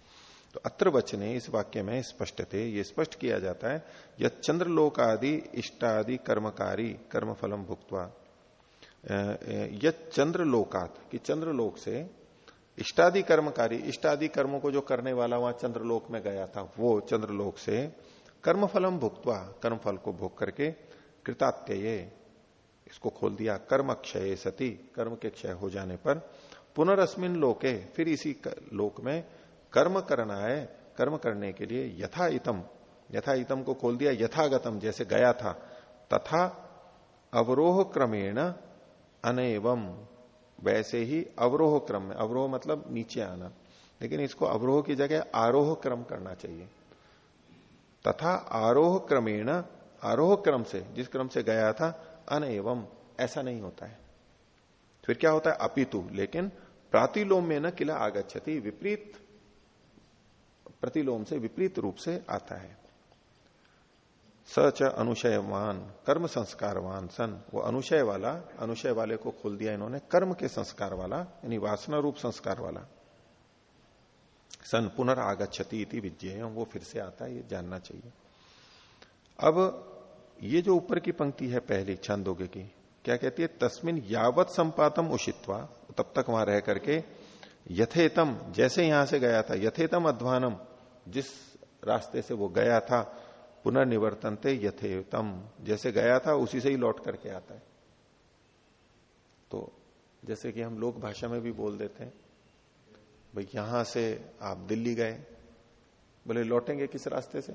Speaker 1: तो अत्र वचने इस वाक्य में स्पष्ट थे ये स्पष्ट किया जाता है यह चंद्रलोक आदि इष्टादि कर्मकारी कर्म फलम भुक्तवा यह चंद्रलोकात, कि चंद्रलोक से इष्टादि कर्मकारी, इष्टादि कर्मों को जो करने वाला वहाँ चंद्रलोक में गया था, वो चंद्रलोक से कर्म कर्मफलम भुक्तवा, कर्मफल को भोग करके कृतात्यय, इसको खोल दिया कर्म क्षय सती, कर्म के क्षय हो जाने पर पुनरअस्मिन लोके, फिर इसी लोक में कर्म करना है, कर्म करने के लिए यथा इतम यथा इतम को खोल दिया, यथागतम, जैसे गया था, तथा अवरोह क्रमेण अनेवम, वैसे ही अवरोह क्रम में, अवरोह मतलब नीचे आना, लेकिन इसको अवरोह की जगह आरोह क्रम करना चाहिए। तथा आरोह क्रमेण, आरोह क्रम से, जिस क्रम से गया था अन एवं ऐसा नहीं होता है। फिर क्या होता है? अपितु, लेकिन प्रातिलोम में न किला आगच्छति, विपरीत प्रतिलोम से विपरीत रूप से आता है। सच अनुशयवान, कर्म संस्कारवान सन। वो अनुशय वाला, अनुशय वाले को खोल दिया इन्होंने, कर्म के संस्कार वाला, यानी वासना रूप संस्कार वाला। सन पुनर्गछति इति विजय वो फिर से आता है, ये जानना चाहिए। अब ये जो ऊपर की पंक्ति है पहली छंदोगे की, क्या कहती है? तस्मिन यावत संपातम उषित्वा, तब तक वहाँ रह करके यथेतम, जैसे यहाँ से गया था, यथेतम अध्वानम, जिस रास्ते से वो गया था, पुनर्निवर्तनते यथेतम, जैसे गया था, उसी से ही लौट करके आता है। तो जैसे कि हम लोक भाषा में भी बोल देते हैं, भाई यहाँ से आप दिल्ली गए, बोले लौटेंगे किस रास्ते से?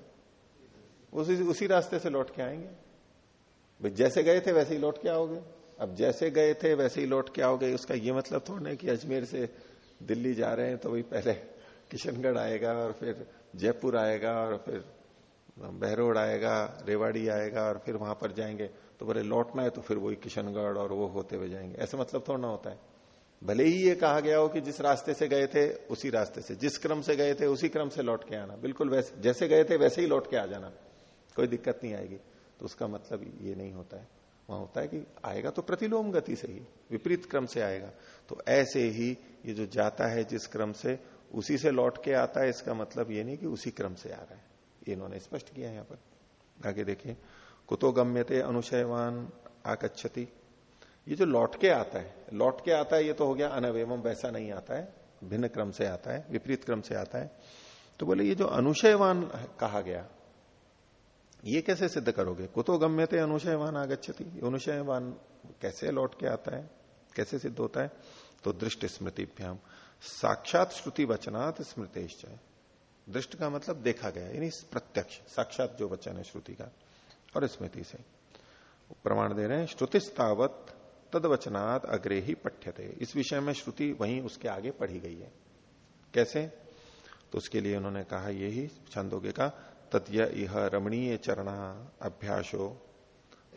Speaker 1: उसी उसी रास्ते से लौट के आएँगे। भाई जैसे गए थे वैसे ही लौट के आओगे। अब जैसे गए थे वैसे ही लौट के आओगे, उसका ये मतलब थोड़ा नहीं कि अजमेर से दिल्ली जा रहे हैं तो वही पहले किशनगढ़ आएगा और फिर जयपुर आएगा और फिर बहरोड आएगा, रेवाड़ी आएगा और फिर वहाँ पर जाएँगे। तो बोले लौटना है तो फिर वही किशनगढ़ और वो होते हुए जाएँगे। ऐसा मतलब थोड़ा ना होता है। भले ही ये कहा गया हो कि जिस रास्ते से गए थे, उसी रास्ते से। जिस क्रम से गए थे, उसी क्रम से लौट के आना। बिल्कुल वैसे, जैसे गए थे, वैसे ही लौट के आ जाना। कोई दिक्कत नहीं आएगी। तो उसका मतलब ये नहीं होता है। वहाँ होता है कि आएगा तो प्रतिलोम गति से ही, विपरीत क्रम से आएगा। तो ऐसे ही ये जो जाता है जिस क्रम से, उसी से लौट के आता है, इसका मतलब ये नहीं कि उसी क्रम से आ रहा है। ये इन्होंने स्पष्ट किया यहाँ पर। आगे देखिए, कुतो गम्यते अनुशयवान आकच्छति ये जो लौट के आता है, लौट के आता है, ये तो हो गया अनवेम वैसा नहीं आता है, भिन्न क्रम से आता है, विपरीत क्रम से आता है। तो बोले, ये जो अनुशयवान कहा गया, ये कैसे सिद्ध करोगे? कुतो गम्य थे अनुशयवान आगच्छति। अनुशयवान कैसे लौट के आता है? कैसे सिद्ध होता है? तो दृष्ट स्मृतिभ्याम। साक्षात श्रुति वचनात् स्मृतेश दृष्ट का मतलब देखा गया, यानी प्रत्यक्ष, साक्षात जो वचन है श्रुति का और स्मृति से। प्रमाण दे रहे हैं, श्रुतिस्तावत तद वचनात् अग्रे ही पठ्यते। इस विषय में श्रुति वहीं उसके आगे पढ़ी गई है। कैसे? तो उसके लिए उन्होंने कहा यही, छंदोगे का तत्य यह रमणीय चरणा अभ्यासो।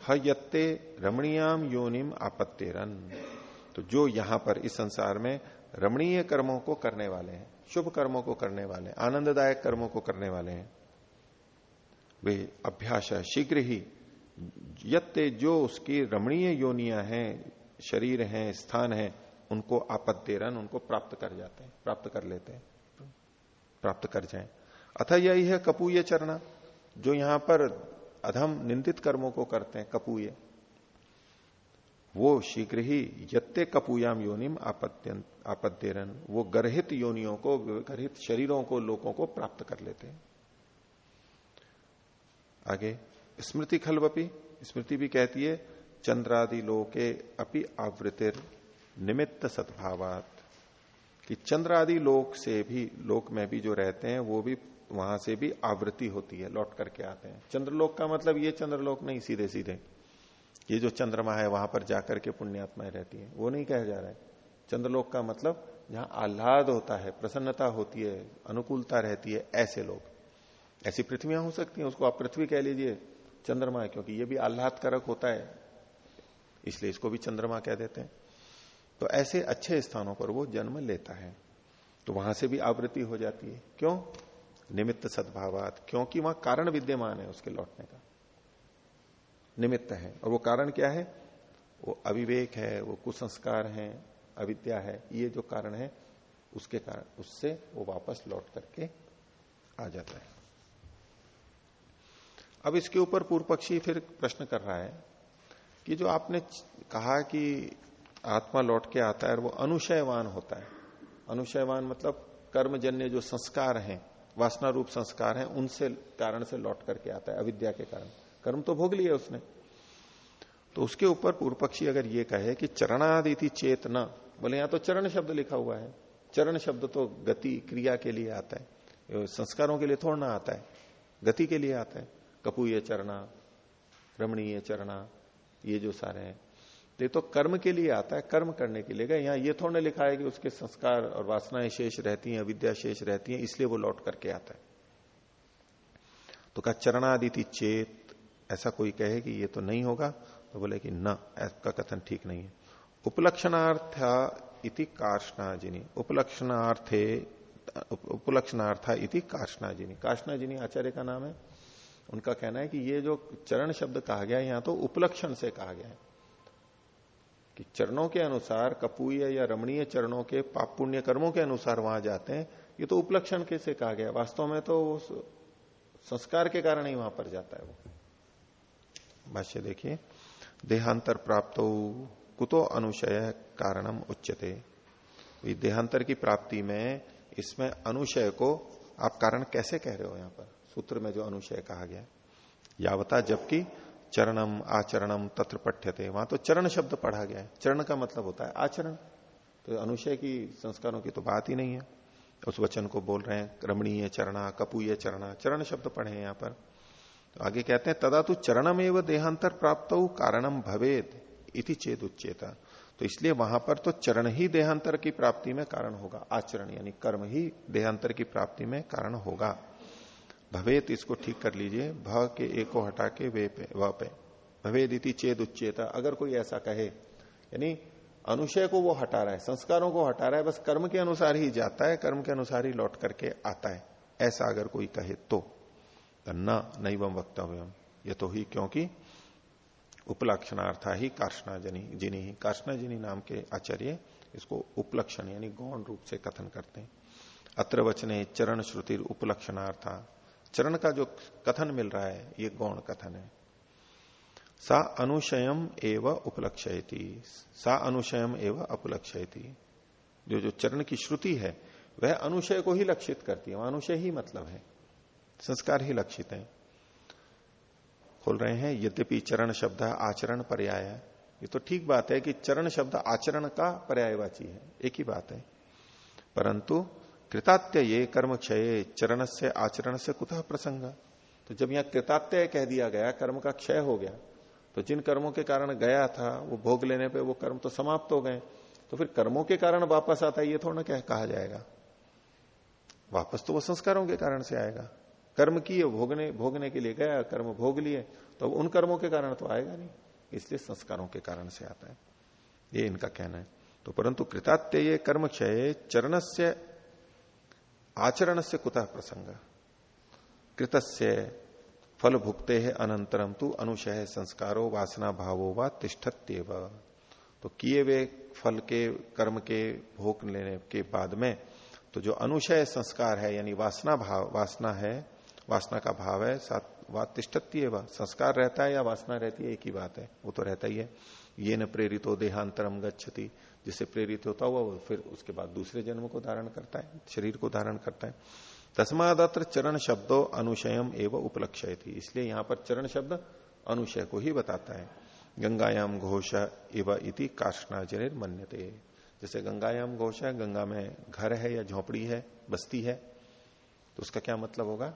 Speaker 1: हत्ते रमणीयाम योनिम आपत्तेरन। तो जो यहाँ पर इस संसार में रमणीय कर्मों को करने वाले हैं, शुभ कर्मों को करने वाले हैं, आनंददायक कर्मों को करने वाले हैं, वे अभ्यास शीघ्र ही, यत्ते जो उसकी रमणीय योनिया हैं, शरीर हैं, स्थान है, उनको आपत्तेरन उनको प्राप्त कर जाते हैं, प्राप्त कर लेते हैं, प्राप्त कर जाए। अथा यही है कपूय चरना जो यहाँ पर अधम निंदित कर्मों को करते हैं, कपूय। वो शीघ्र ही यत्ते कपूयाम योनिम आपत्तेरन। वो गर्हित योनियों को, गर्हित शरीरों को, लोगों को प्राप्त कर लेते हैं। आगे, स्मृति खलवपी स्मृति भी कहती है, चंद्रादि लोके अपि आवृतिर निमित्त सद्भावात। कि चंद्रादि लोक से भी, लोक में भी जो रहते हैं, वो भी वहाँ से भी आवृत्ति होती है, लौट करके आते हैं। चंद्रलोक का मतलब ये चंद्रलोक नहीं सीधे सीधे ये जो चंद्रमा है, वहाँ पर जाकर के पुण्यात्माएँ रहती है। वो नहीं कहा जा रहा है। चंद्रलोक का मतलब जहाँ आह्लाद होता है, प्रसन्नता होती है, अनुकूलता रहती है, ऐसे लोग। ऐसी पृथ्वियाँ हो सकती हैं, उसको आप पृथ्वी कह लीजिए, चंद्रमा है क्योंकि ये भी आह्लादकारक होता है। इसलिए इसको भी चंद्रमा कह देते हैं। तो ऐसे अच्छे स्थानों पर वो जन्म लेता है। तो वहाँ से भी आवृत्ति हो जाती है। क्यों? निमित्त सद्भावात। क्योंकि वहाँ कारण विद्यमान है उसके लौटने का। निमित्त है। और वो कारण क्या है? वो अविवेक है, वो कुसंस्कार है, अविद्या है, ये जो कारण है, उसके कारण, उससे वो वापस लौट करके आ जाता है। अब इसके ऊपर पूर्व पक्षी फिर प्रश्न कर रहा है कि जो आपने कहा कि आत्मा लौट के आता है और वो अनुशयवान होता है। अनुशयवान मतलब कर्मजन्य जो संस्कार हैं वासना रूप संस्कार हैं, उनसे, कारण से लौट करके आता है, अविद्या के कारण। कर्म तो भोग लिया उसने। तो उसके ऊपर पूर्व पक्षी अगर ये कहे कि चरणादि थी चेतना, बोले यहाँ तो चरण शब्द लिखा हुआ है। चरण शब्द तो गति, क्रिया के लिए आता है। संस्कारों के लिए थोड़ा ना आता है। गति के लिए आता है। कपूय चरना रमणीय चरणा, ये जो सारे हैं। ये तो कर्म के लिए आता है, कर्म करने के लिए। यहाँ ये थोड़ा लिखा है कि उसके संस्कार और वासनाएँ शेष रहती हैं विद्या शेष रहती हैं, इसलिए वो लौट करके आता है। तो कहा चरणादिति चेत ऐसा कोई कहे कि ये तो नहीं होगा तो बोले कि न का कथन ठीक नहीं है। उपलक्षणार्थ इति कार्षणाजिनी उपलक्षणार्थे उपलक्षणार्था इति कार्षणाजिनी कार्षणाजिनी आचार्य का नाम है। उनका कहना है कि ये जो चरण शब्द कहा गया है, यहाँ तो उपलक्षण से कहा गया है। कि चरणों के अनुसार, कपूय या रमणीय चरणों के पाप पुण्य कर्मों के अनुसार वहाँ जाते हैं, ये तो उपलक्षण के से कहा गया। वास्तव में तो संस्कार के कारण ही वहाँ पर जाता है वो। भाष्य देखिए, देहांतर प्राप्त कुतो अनुशय कारणम उच्चते देहांतर की प्राप्ति में इसमें अनुशय को आप कारण कैसे कह रहे हो यहाँ पर? सूत्र में जो अनुशय कहा गया, यावता जबकि चरणम, आचरणम तत्र पठ्यते। वहाँ तो चरण शब्द पढ़ा गया है। चरण का मतलब होता है आचरण। तो अनुशय की, संस्कारों की तो बात ही नहीं है। उस वचन को बोल रहे हैं, रमणीय चरणा, कपूय चरणा, चरण शब्द पढ़े हैं यहाँ पर। तो आगे कहते हैं, तदा तु चरणम एवं देहांतर प्राप्त हो कारणम भवेद इति चेत उच्चेता तो इसलिए वहाँ पर तो चरण ही देहांतर की प्राप्ति में कारण होगा। आचरण यानी कर्म ही देहांतर की प्राप्ति में कारण होगा। भवेत इसको ठीक कर लीजिए। भ के एक को हटा के वे पे, व पे। भवेद इति चेद उच्चेता अगर कोई ऐसा कहे, यानी अनुशय को वो हटा रहा है, संस्कारों को हटा रहा है, बस कर्म के अनुसार ही जाता है, कर्म के अनुसार ही लौट करके आता है। ऐसा अगर कोई कहे तो। न नहीं वम वक्तव्य ये तो ही क्योंकि उपलक्षणार्था ही कार्षणा जनी जिनी ही। कार्षणा जिनी नाम के आचार्य इसको उपलक्षण यानी गौण रूप से कथन करते हैं। अत्र वचने चरण श्रुति उपलक्षणार्था। चरण का जो कथन मिल रहा है, ये गौण कथन है। सा अनुशयम एव उपलक्षयती। सा अनुशयम एव अपलक्षयती। जो जो चरण की श्रुति है, वह अनुशय को ही लक्षित करती है। अनुशय ही मतलब है। संस्कार ही लक्षित है। खोल रहे हैं, यद्यपि चरण शब्द आचरण पर्याय है। ये तो ठीक बात है कि चरण शब्द आचरण का पर्यायवाची है। एक ही बात है। परंतु कृतात्य ये कर्म क्षय, चरण से आचरण से कुतः प्रसंग? तो जब यहाँ कृतात्य कह दिया गया, कर्म का क्षय हो गया तो जिन कर्मों के कारण गया था, वो भोग लेने पे वो कर्म तो समाप्त हो गए। तो फिर कर्मों के कारण वापस आता है, ये थोड़ा क्या कहा जाएगा। वापस तो वो संस्कारों के कारण से आएगा। कर्म किए, भोगने भोगने के लिए गया, कर्म भोग लिए तो उन कर्मों के कारण तो आएगा नहीं। इसलिए संस्कारों के कारण से आता है। ये इनका कहना है। तो परंतु कृतात्य कर्म क्षय चरण से आचरण से कुतः प्रसंग? कृतस्य फल भुगते है अनंतरम तू अनुशय संस्कारो वासना भावो व तिष्ठत्यव। तो किए हुए फल के, कर्म के, भोग लेने के बाद में तो जो अनुशय संस्कार है, यानी वासना भाव, वासना है वासना का भाव है साथ वा तिष्ठती वह संस्कार रहता है या वासना रहती है, एक ही बात है, वो तो रहता ही है। ये न प्रेरित हो देहांतरम गच्छति जिससे प्रेरित होता हुआ वो फिर उसके बाद दूसरे जन्म को धारण करता है, शरीर को धारण करता है। तस्मादत्र चरण शब्दों अनुशयम एवं उपलक्ष थी इसलिए यहाँ पर चरण शब्द अनुशय को ही बताता है। गंगायाम घोष एव इति काष्णाजनिर मन्यते। जैसे गंगायाम घोष है, गंगा में घर है या झोपड़ी है, बस्ती है तो उसका क्या मतलब होगा?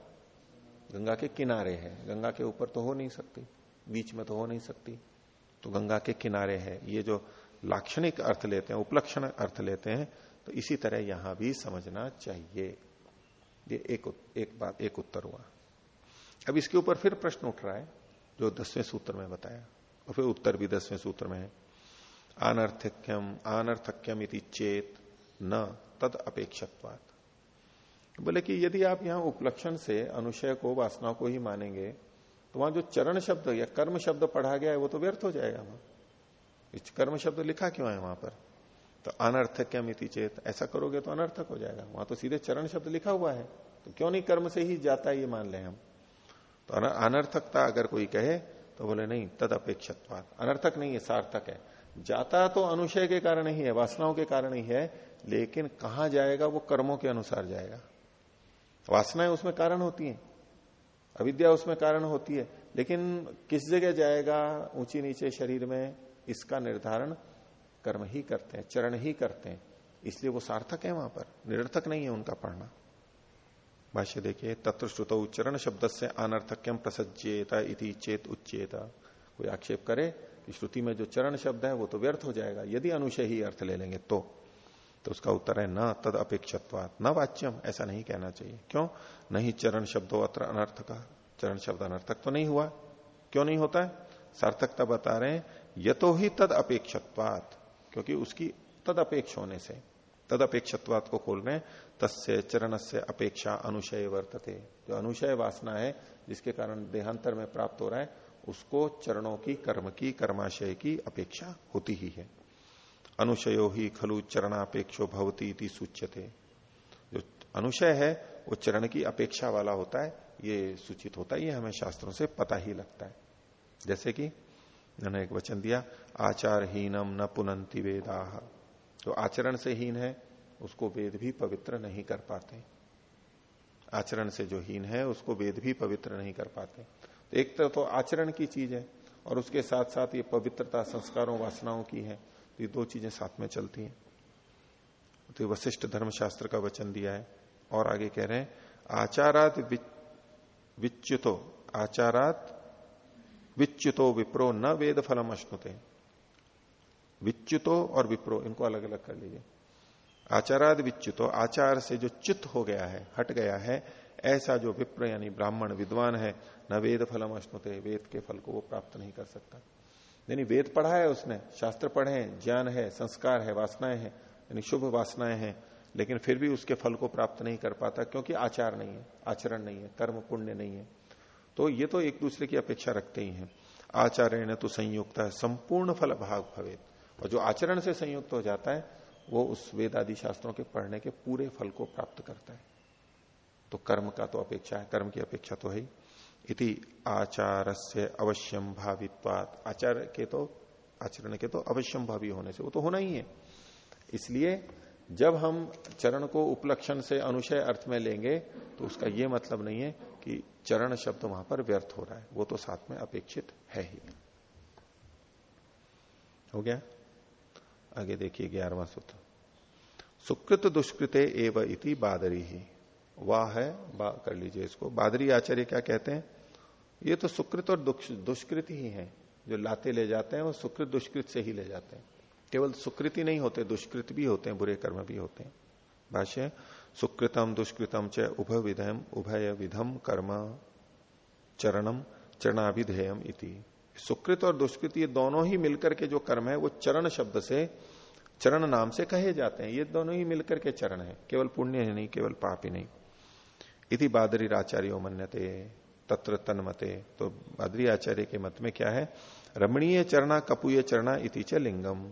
Speaker 1: गंगा के किनारे है। गंगा के ऊपर तो हो नहीं सकती। बीच में तो हो नहीं सकती। तो गंगा के किनारे है। ये जो लाक्षणिक अर्थ लेते हैं, उपलक्षण अर्थ लेते हैं तो इसी तरह यहाँ भी समझना चाहिए। ये एक एक बात, एक उत्तर हुआ। अब इसके ऊपर फिर प्रश्न उठ रहा है, जो दसवें सूत्र में बताया। और फिर उत्तर भी दसवें सूत्र में है। अनर्थक्यम अनर्थक्यम इति चेत न तद अपेक्षकवाद बोले कि यदि आप यहाँ उपलक्षण से अनुशय को वासना को ही मानेंगे तो वहाँ जो चरण शब्द या कर्म शब्द पढ़ा गया है, वो तो व्यर्थ हो जाएगा वहाँ। कर्म शब्द लिखा क्यों है वहाँ पर? तो अनर्थक क्या मिति चेत, ऐसा करोगे तो अनर्थक हो जाएगा। वहाँ तो सीधे चरण शब्द लिखा हुआ है तो क्यों नहीं कर्म से ही जाता है ये मान ले हम? तो अनर्थकता अगर कोई कहे तो बोले नहीं तद अपेक्षित अनर्थक नहीं है, सार्थक है। जाता तो अनुशय के कारण ही है, वासनाओं के कारण ही है, लेकिन कहा जाएगा वो कर्मों के अनुसार जाएगा। वासनाएँ उसमें कारण होती हैं, अविद्या उसमें कारण होती है, लेकिन किस जगह जाएगा ऊँची नीचे शरीर में, इसका निर्धारण कर्म ही करते हैं, चरण ही करते हैं, इसलिए वो सार्थक है वहाँ पर, निरर्थक नहीं है उनका पढ़ना। भाष्य देखिए, तत्र श्रुत चरण शब्द से अनर्थक्यम प्रसज्जेता इति चेत उच्चेता कोई आक्षेप करे कि श्रुति में जो चरण शब्द है, वो तो व्यर्थ हो जाएगा, यदि अनुशय ही अर्थ ले लेंगे तो। तो उसका उत्तर है न, तद अपेक्षत्वात। न वाच्यम, ऐसा नहीं कहना चाहिए। क्यों? नहीं चरण शब्दों अत्र अनर्थ का चरण शब्द अनर्थक तो नहीं हुआ। क्यों नहीं होता है? सार्थकता बता रहे हैं, यतो ही तद अपेक्षत्वात, क्योंकि उसकी तद अपेक्ष होने से, तद अपेक्षत्वात को खोल रहे हैं, तस्य चरण से अपेक्षा अनुशय वर्तते। जो अनुशय वासना है, जिसके कारण देहांतर में प्राप्त हो रहा है, उसको चरणों की, कर्म की, कर्माशय की अपेक्षा होती ही है। अनुशयो ही खलु चरणापेक्षो भवती सूच्यते। जो अनुशय है, वो चरण की अपेक्षा वाला होता है, ये सूचित होता है, ये हमें शास्त्रों से पता ही लगता है। जैसे कि मैंने एक वचन दिया आचारहीनम न पुनंति वेदा। जो आचरण से हीन है, उसको वेद भी पवित्र नहीं कर पाते। आचरण से जो हीन है, उसको वेद भी पवित्र नहीं कर पाते। तो एक तरह तो आचरण की चीज़ है, और उसके साथ साथ ये पवित्रता संस्कारों, वासनाओं की है। तो ये दो चीज़ें साथ में चलती हैं। तो वशिष्ठ धर्मशास्त्र का वचन दिया है। और आगे कह रहे हैं, आचारात विच्युतो आचारात विच्युतो विप्रो न वेद फलम अश्नुते। विच्युतो और विप्रो, इनको अलग अलग कर लीजिए। आचाराद विच्युतो, आचार से जो चित्त हो गया है, हट गया है, ऐसा जो विप्र यानी ब्राह्मण विद्वान है, न वेद फलम अश्नुते, वेद के फल को वो प्राप्त नहीं कर सकता। यानी वेद पढ़ा है उसने, शास्त्र पढ़े हैं, ज्ञान है, संस्कार है, वासनाएँ हैं, यानी शुभ वासनाएँ हैं, लेकिन फिर भी उसके फल को प्राप्त नहीं कर पाता क्योंकि आचार नहीं है, आचरण नहीं है, कर्म पुण्य नहीं है। तो ये तो एक दूसरे की अपेक्षा रखते ही है। आचार्य तो संयुक्त है, संपूर्ण फल भाग भवे और जो आचरण से संयुक्त हो जाता है, वो उस वेद आदि शास्त्रों के पढ़ने के पूरे फल को प्राप्त करता है। तो कर्म का तो अपेक्षा है, कर्म की अपेक्षा तो है। इति आचार से अवश्यम भावित्वात। आचार के तो आचरण के तो अवश्यम भावी होने से, वो तो होना ही है। इसलिए जब हम चरण को उपलक्षण से अनुशय अर्थ में लेंगे तो उसका यह मतलब नहीं है कि चरण शब्द वहाँ पर व्यर्थ हो रहा है। वो तो साथ में अपेक्षित है ही। हो गया? आगे देखिए ग्यारहवा सूत्र। सुकृत दुष्कृते एवं इति बादरी ही। वाह है, बा, कर लीजिए इसको। बादरी आचार्य क्या कहते हैं? ये तो सुकृत और दुष्कृत ही है। जो लाते ले जाते हैं, वो सुकृत दुष्कृत से ही ले जाते हैं। केवल सुकृत नहीं होते, दुष्कृत भी होते हैं, बुरे कर्म भी होते हैं। भाष्य, सुकृतम दुष्कृतम च उभय विधम उभय विधम कर्म चरणम चरणाभिधेयम इति। सुकृत और दुष्कृत ये दोनों ही मिलकर के जो कर्म है, वो चरण शब्द से, चरण नाम से कहे जाते हैं। ये दोनों ही मिलकर के चरण है। केवल पुण्य ही नहीं, केवल पाप ही नहीं। इति बादरी आचार्यो मन्यते, तत्र तन्मते। तो बादरी आचार्य के मत में क्या है? रमणीय चरणा, कपूय चरणा इति च लिंगम।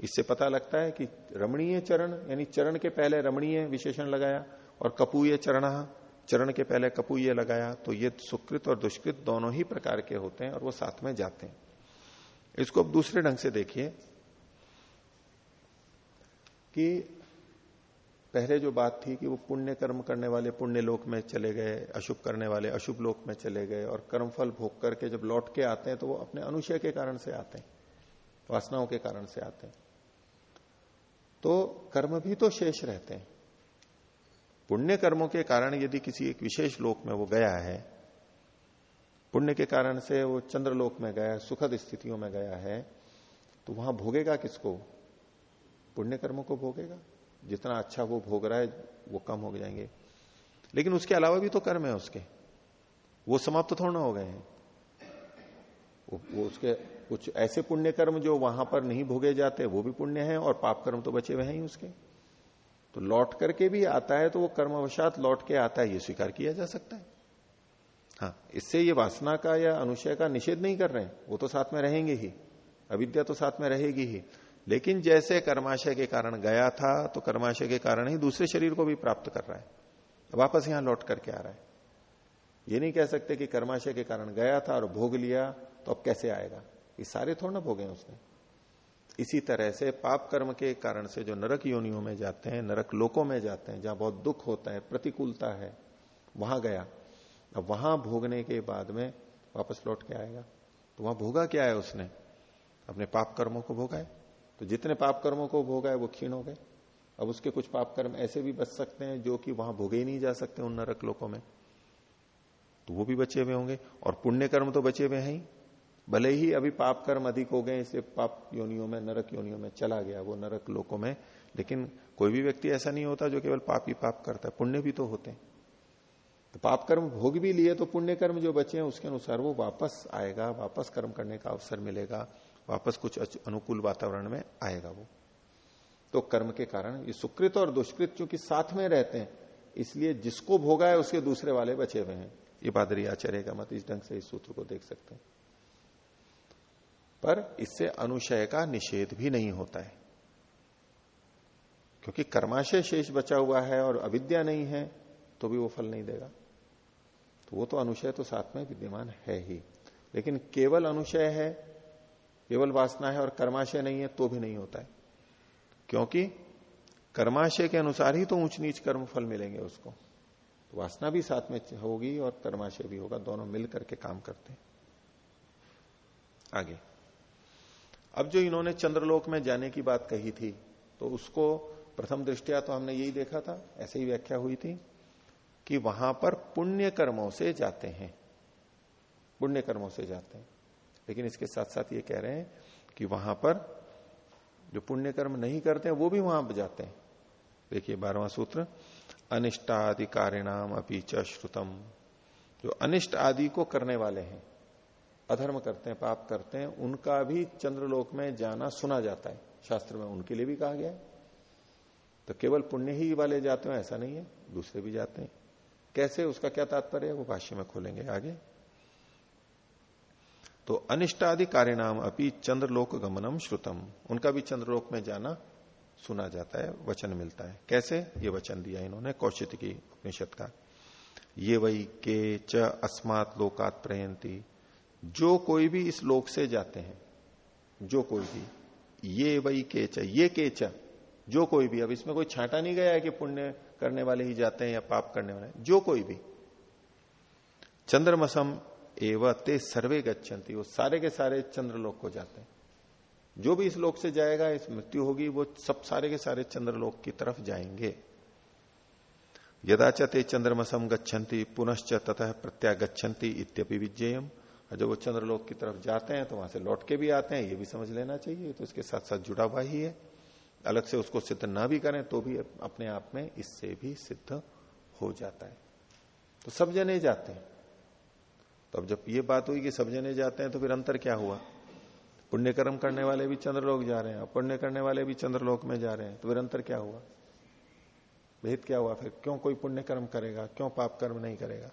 Speaker 1: इससे पता लगता है कि रमणीय चरण, यानी चरण के पहले रमणीय विशेषण लगाया और कपूय चरण चरण के पहले कपूय लगाया तो ये सुकृत और दुष्कृत दोनों ही प्रकार के होते हैं और वो साथ में जाते हैं। इसको अब दूसरे ढंग से देखिए कि पहले जो बात थी कि वो पुण्य कर्म करने वाले पुण्य लोक में चले गए, अशुभ करने वाले अशुभ लोक में चले गए और कर्मफल भोग करके जब लौट के आते हैं तो वो अपने अनुशय के कारण से आते हैं, वासनाओं के कारण से आते हैं। तो कर्म भी तो शेष रहते हैं। पुण्य कर्मों के कारण यदि किसी एक विशेष लोक में वो गया है, पुण्य के कारण से वो चंद्रलोक में गया, सुखद स्थितियों में गया है तो वहाँ भोगेगा किसको? पुण्य कर्मों को भोगेगा। जितना अच्छा वो भोग रहा है वो कम हो जाएँगे। लेकिन उसके अलावा भी तो कर्म है उसके। वो समाप्त थोड़ा हो गए हैं। वो, वो उसके कुछ ऐसे पुण्य कर्म जो वहाँ पर नहीं भोगे जाते वो भी पुण्य है और पाप कर्म तो बचे हुए हैं ही उसके। तो लौट करके भी आता है तो वो कर्मवशात लौट के आता है ये स्वीकार किया जा सकता है। हाँ इससे ये वासना का या अनुशय का निषेध नहीं कर रहे हैं। वो तो साथ में रहेंगे ही। अविद्या तो साथ में रहेगी ही। लेकिन जैसे कर्माशय के कारण गया था तो कर्माशय के कारण ही दूसरे शरीर को भी प्राप्त कर रहा है। वापस यहाँ लौट करके आ रहा है। ये नहीं कह सकते कि कर्माशय के कारण गया था और भोग लिया तो अब कैसे आएगा? ये सारे थोड़ा ना भोगे उसने। इसी तरह से पाप कर्म के कारण से जो नरक योनियों में जाते हैं, नरक लोकों में जाते हैं, जहाँ बहुत दुख होता है, प्रतिकूलता है, वहाँ गया। अब वहाँ भोगने के बाद में वापस लौट के आएगा। तो वहाँ भोगा क्या है उसने? अपने पाप कर्मों को भोगा है। तो जितने पाप कर्मों को भोगा है वो क्षीण हो गए। अब उसके कुछ पाप कर्म ऐसे भी बच सकते हैं जो कि वहाँ भोगे ही नहीं जा सकते उन नरक लोकों में। तो वो भी बचे हुए होंगे, और पुण्य कर्म तो बचे हुए हैं ही। भले ही अभी पाप कर्म अधिक हो गए, इसे पाप योनियों में, नरक योनियों में चला गया, वो नरक लोकों में। लेकिन कोई भी व्यक्ति ऐसा नहीं होता जो केवल पाप ही पाप करता है, पुण्य भी तो होते हैं। तो पाप कर्म भोग भी लिए तो पुण्य कर्म जो बचे हैं, उसके अनुसार वो वापस आएगा, वापस कर्म करने का अवसर मिलेगा। वापस कुछ अनुकूल वातावरण में आएगा वो। तो कर्म के कारण ये सुकृत और दुष्कृत चूँकि साथ में रहते हैं, इसलिए जिसको भोगा है उसके दूसरे वाले बचे हुए हैं। ये बादरी आचार्य का मत इस ढंग से इस सूत्र को देख सकते हैं। पर इससे अनुशय का निषेध भी नहीं होता है। क्योंकि कर्माशय शेष बचा हुआ है और अविद्या नहीं है तो भी वो फल नहीं देगा। तो वो तो अनुशय तो साथ में विद्यमान है ही। लेकिन केवल अनुशय है केवल वासना है और कर्माशय नहीं है तो भी नहीं होता है। क्योंकि कर्माशय के अनुसार ही तो ऊंच नीच कर्म फल मिलेंगे उसको। तो वासना भी साथ में होगी और कर्माशय भी होगा, दोनों मिल करके काम करते हैं। आगे। अब जो इन्होंने चंद्रलोक में जाने की बात कही थी तो उसको प्रथम दृष्टिया तो हमने यही देखा था, ऐसे ही व्याख्या हुई थी, कि वहाँ पर पुण्य कर्मों से जाते हैं। पुण्य कर्मों से जाते हैं। लेकिन इसके साथ साथ ये कह रहे हैं कि वहाँ पर जो पुण्य कर्म नहीं करते हैं, वो भी वहाँ पर जाते हैं। देखिए बारहवां सूत्र अनिष्टाधिकारिणाम अपीच श्रुतम। जो अनिष्ट आदि को करने वाले हैं, अधर्म करते हैं, पाप करते हैं, उनका भी चंद्रलोक में जाना सुना जाता है। शास्त्र में उनके लिए भी कहा गया है। तो केवल पुण्य ही वाले जाते हैं, ऐसा नहीं है, दूसरे भी जाते हैं। कैसे? उसका क्या तात्पर्य है? वो भाष्य में खोलेंगे आगे। तो अनिष्टादि नाम अपनी चंद्रलोक गमनम श्रुतम। उनका भी चंद्रलोक में जाना सुना जाता है, वचन मिलता है। कैसे? ये वचन दिया इन्होंने कौशित की उपनिषद का। ये वही के च अस्मात लोकात प्रयंती जो कोई भी इस लोक से जाते हैं, जो कोई भी, ये वही के च, ये के च, जो कोई भी, अब इसमें कोई छांटा नहीं गया है कि पुण्य करने वाले ही जाते हैं या पाप करने वाले जो कोई भी। चंद्रमसम एवं ते सर्वे गच्छन्ति। वो सारे के सारे चंद्रलोक को जाते हैं। जो भी इस लोक से जाएगा, इस मृत्यु होगी, वो सब सारे के सारे चंद्रलोक की तरफ़ जाएँगे। यदाच ते चंद्रमसम गच्छन्ति, पुनश्च ततः प्रत्यागछन्ति इत्यपि विजयम जब वो चंद्रलोक की तरफ़ जाते हैं तो वहाँ से लौट के भी आते हैं, ये भी समझ लेना चाहिए तो इसके साथ साथ जुड़ा हुआ ही है। अलग से उसको सिद्ध ना भी करें तो भी अपने आप में इससे भी सिद्ध हो जाता है। तो सब जने जाते हैं। तो अब जब ये बात हुई कि सब जने जाते हैं तो फिर अंतर क्या हुआ? पुण्य कर्म करने वाले भी चंद्रलोक जा रहे हैं पुण्य करने वाले भी चंद्रलोक में जा रहे हैं तो फिर अंतर क्या हुआ? भेद क्या हुआ फिर? क्यों कोई पुण्य कर्म करेगा? क्यों पाप कर्म नहीं करेगा?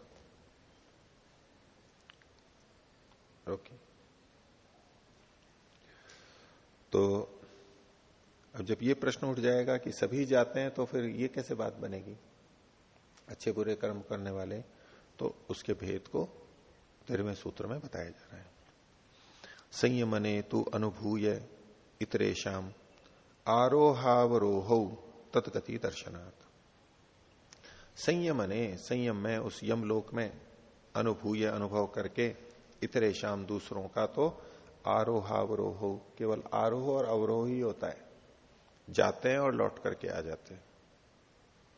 Speaker 1: ओके। तो अब जब ये प्रश्न उठ जाएगा कि सभी जाते हैं तो फिर ये कैसे बात बनेगी? अच्छे बुरे कर्म करने वाले तो उसके भेद को तेरहवें सूत्र में बताया जा रहा है। संयमने तु अनुभूय इतरेशम आरोहावरोह तत्गति दर्शनात्। संयमने, संयम में, उस यम लोक में अनुभूय अनुभव करके इतरे इतरेशम दूसरों का तो आरोहावरोह, केवल आरोह और अवरोह ही होता है। जाते हैं और लौट करके आ जाते हैं।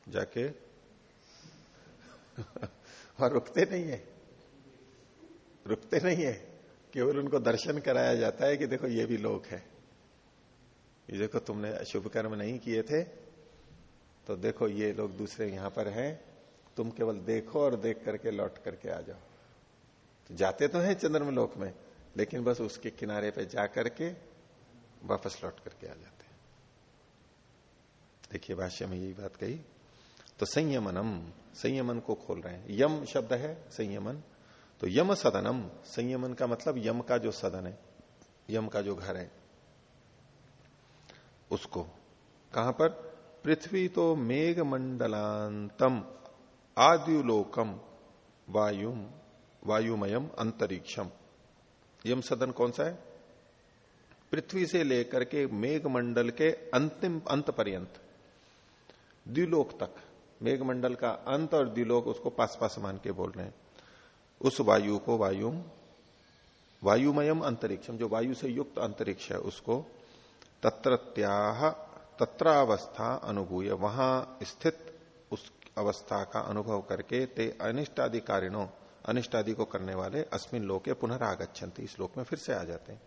Speaker 1: जाके और रुकते नहीं है। रुकते नहीं है, केवल उनको दर्शन कराया जाता है कि देखो ये भी लोग है। ये देखो तुमने शुभ कर्म नहीं किए थे तो देखो ये लोग दूसरे यहाँ पर हैं। तुम केवल देखो और देख करके लौट करके आ जाओ। तो जाते तो हैं चंद्रम लोक में, लेकिन बस उसके किनारे पे जा करके वापस लौट करके आ जाते देखिए भाष्य में यही बात कही। तो संयमनम, संयमन को खोल रहे हैं। यम शब्द है संयमन। तो यम सदनम, संयमन का मतलब यम का जो सदन है, यम का जो घर है। उसको, कहाँ पर? पृथ्वी तो मेघ मंडलांतम आद्युलोकम, वायुम, वायुमयम, अंतरिक्षम। यम सदन कौन सा है? पृथ्वी से लेकर के मेघ मंडल के अंतिम, अंत पर्यंत, द्विलोक तक। मेघमंडल का अंत और द्विलोक उसको पास पास मान के बोल रहे हैं। उस वायु को वायु वायुमयम अंतरिक्षम, जो वायु से युक्त अंतरिक्ष है, उसको तत्रत्याह, तत्रावस्था अनुभूय। वहाँ स्थित उस अवस्था का अनुभव करके ते अनिष्टाधिकारिणों अनिष्ट आदि को करने वाले अस्मिन लोके पुनरागछन्ति इस लोक में फिर से आ जाते हैं।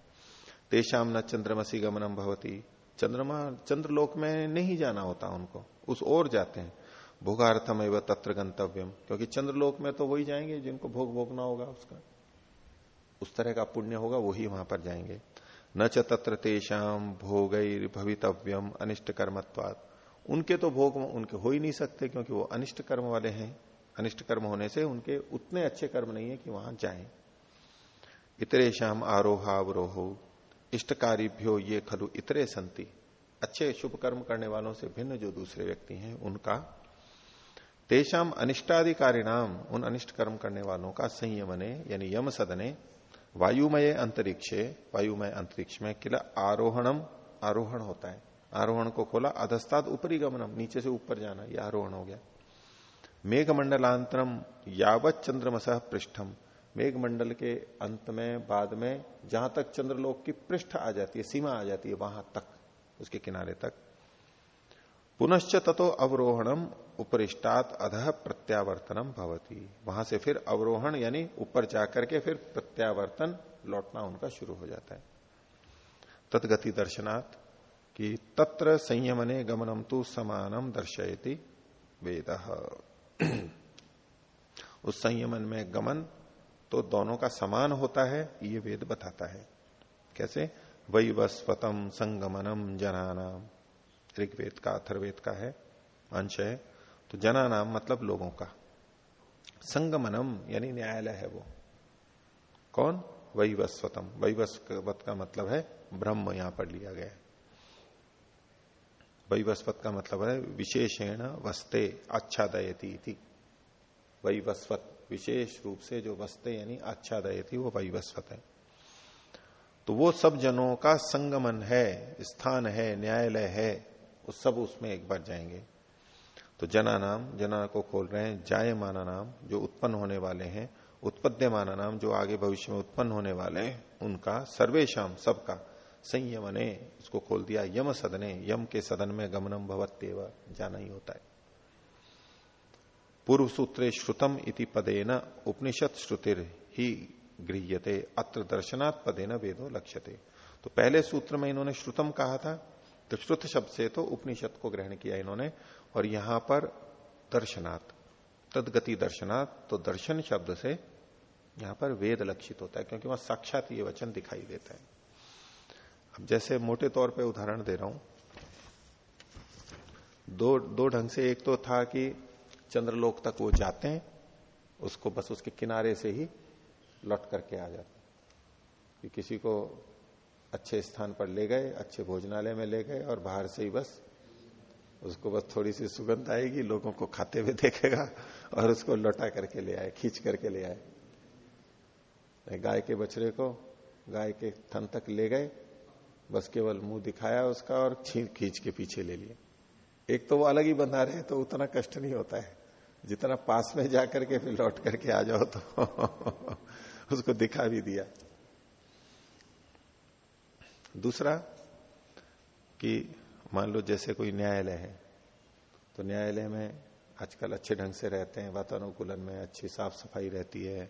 Speaker 1: तेषाम न चंद्रमसी गमनम भवती, चंद्रमा, चंद्रलोक में नहीं जाना होता उनको, उस ओर जाते हैं। भोगार्थम एवं तत्र गंतव्यम क्योंकि चंद्रलोक में तो वही जाएँगे, जिनको भोग भोगना होगा उसका। उस तरह का पुण्य होगा, वही वहाँ पर जाएँगे। न च तत्र तेषाम भोग भवितव्यम अनिष्ट कर्मत्वाद उनके तो भोग उनके हो ही नहीं सकते, क्योंकि वो अनिष्ट कर्म वाले हैं। अनिष्ट कर्म होने से उनके उतने अच्छे कर्म नहीं है कि वहाँ जाएँ। शाम आरोहावरोहो, इष्टकारीभ्यो ये खलु इतरे संति। अच्छे शुभ कर्म करने वालों से भिन्न जो दूसरे व्यक्ति हैं, उनका तेषाम अनिष्टाधिकारिणाम उन अनिष्ट कर्म करने वालों का संयमने, यानी यम सदने वायुमय अंतरिक्षे, वायुमय अंतरिक्ष में किला आरोहणम आरोहण होता है। आरोहण को खोला अधस्ताद ऊपरी गमनम नीचे से ऊपर जाना, यह आरोहण हो गया। मेघ मंडलांतरम यावत चंद्रमस पृष्ठम। मेघ मंडल के अंत में, बाद में, जहाँ तक चंद्रलोक की पृष्ठ आ जाती है, सीमा आ जाती है, वहाँ तक, उसके किनारे तक। पुनश्च ततो अवरोहणम उपरिष्टात अध प्रत्यावर्तनम भवती। वहाँ से फिर अवरोहण यानी ऊपर जाकर के फिर प्रत्यावर्तन लौटना उनका शुरू हो जाता है। तदगति दर्शनात् कि तत्र संयमने गमनम तु समानम दर्शयति वेद। उस संयमन में गमन तो दोनों का समान होता है, ये वेद बताता है। कैसे? वैवस्वतम संगमनम जनानाम ऋग्वेद का अथर्वेद का है। अंश है तो जना नाम मतलब लोगों का। संगमनम, यानी न्यायालय है वो। कौन? वैवस्वतम। वैवस्वत का मतलब है ब्रह्म यहाँ पर लिया गया। वैवस्वत का मतलब है विशेषण वस्ते, आच्छादयती थी वैवस्वत, विशेष रूप से जो वस्ते, यानी आच्छादय थी वो वैवस्वत है। तो वो सब जनों का संगमन है, स्थान है, न्यायालय है, वो सब उसमें एक बार जाएँगे। तो जना नाम, जना को खोल रहे हैं जाय माना नाम, जो उत्पन्न होने वाले हैं उत्पद्य माना नाम, जो आगे भविष्य में उत्पन्न होने वाले हैं, उनका सर्वेशम सबका संयम ने उसको खोल दिया, यम सदने, यम के सदन में गमनम भवत्यव, जाना ही होता है। पूर्व सूत्रे श्रुतम इति पदेन, उपनिषद श्रुतिर ही गृह्यते, अत्र दर्शनात् पदेन वेदो लक्ष्यते। तो पहले सूत्र में इन्होंने श्रुतम कहा था तो श्रुत शब्द से तो उपनिषद को ग्रहण किया इन्होंने और यहाँ पर दर्शनात्। तदगति दर्शनात् तो दर्शन शब्द से यहाँ पर वेद लक्षित होता है, क्योंकि वहाँ साक्षात ये वचन दिखाई देता है। अब जैसे मोटे तौर पे उदाहरण दे रहा हूँ। दो दो ढंग से, एक तो था कि चंद्रलोक तक वो जाते हैं, उसको बस उसके किनारे से ही लौट करके आ जाते कि किसी को अच्छे स्थान पर ले गए, अच्छे भोजनालय में ले गए और बाहर से ही बस उसको बस थोड़ी सी सुगंध आएगी, लोगों को खाते हुए देखेगा और उसको लौटा करके ले आए, खींच करके ले आए। गाय के बछड़े को, गाय के थन तक ले गए, बस केवल मुँह दिखाया उसका और खींच के पीछे ले लिए। एक तो वो अलग ही बंधा रहे तो उतना कष्ट नहीं होता है। जितना पास में जाकर के फिर लौट करके आ जाओ तो उसको दिखा भी दिया। दूसरा कि मान लो जैसे कोई न्यायालय है तो न्यायालय में आजकल अच्छे ढंग से रहते हैं, वातानुकूलन में अच्छी साफ़ सफ़ाई रहती है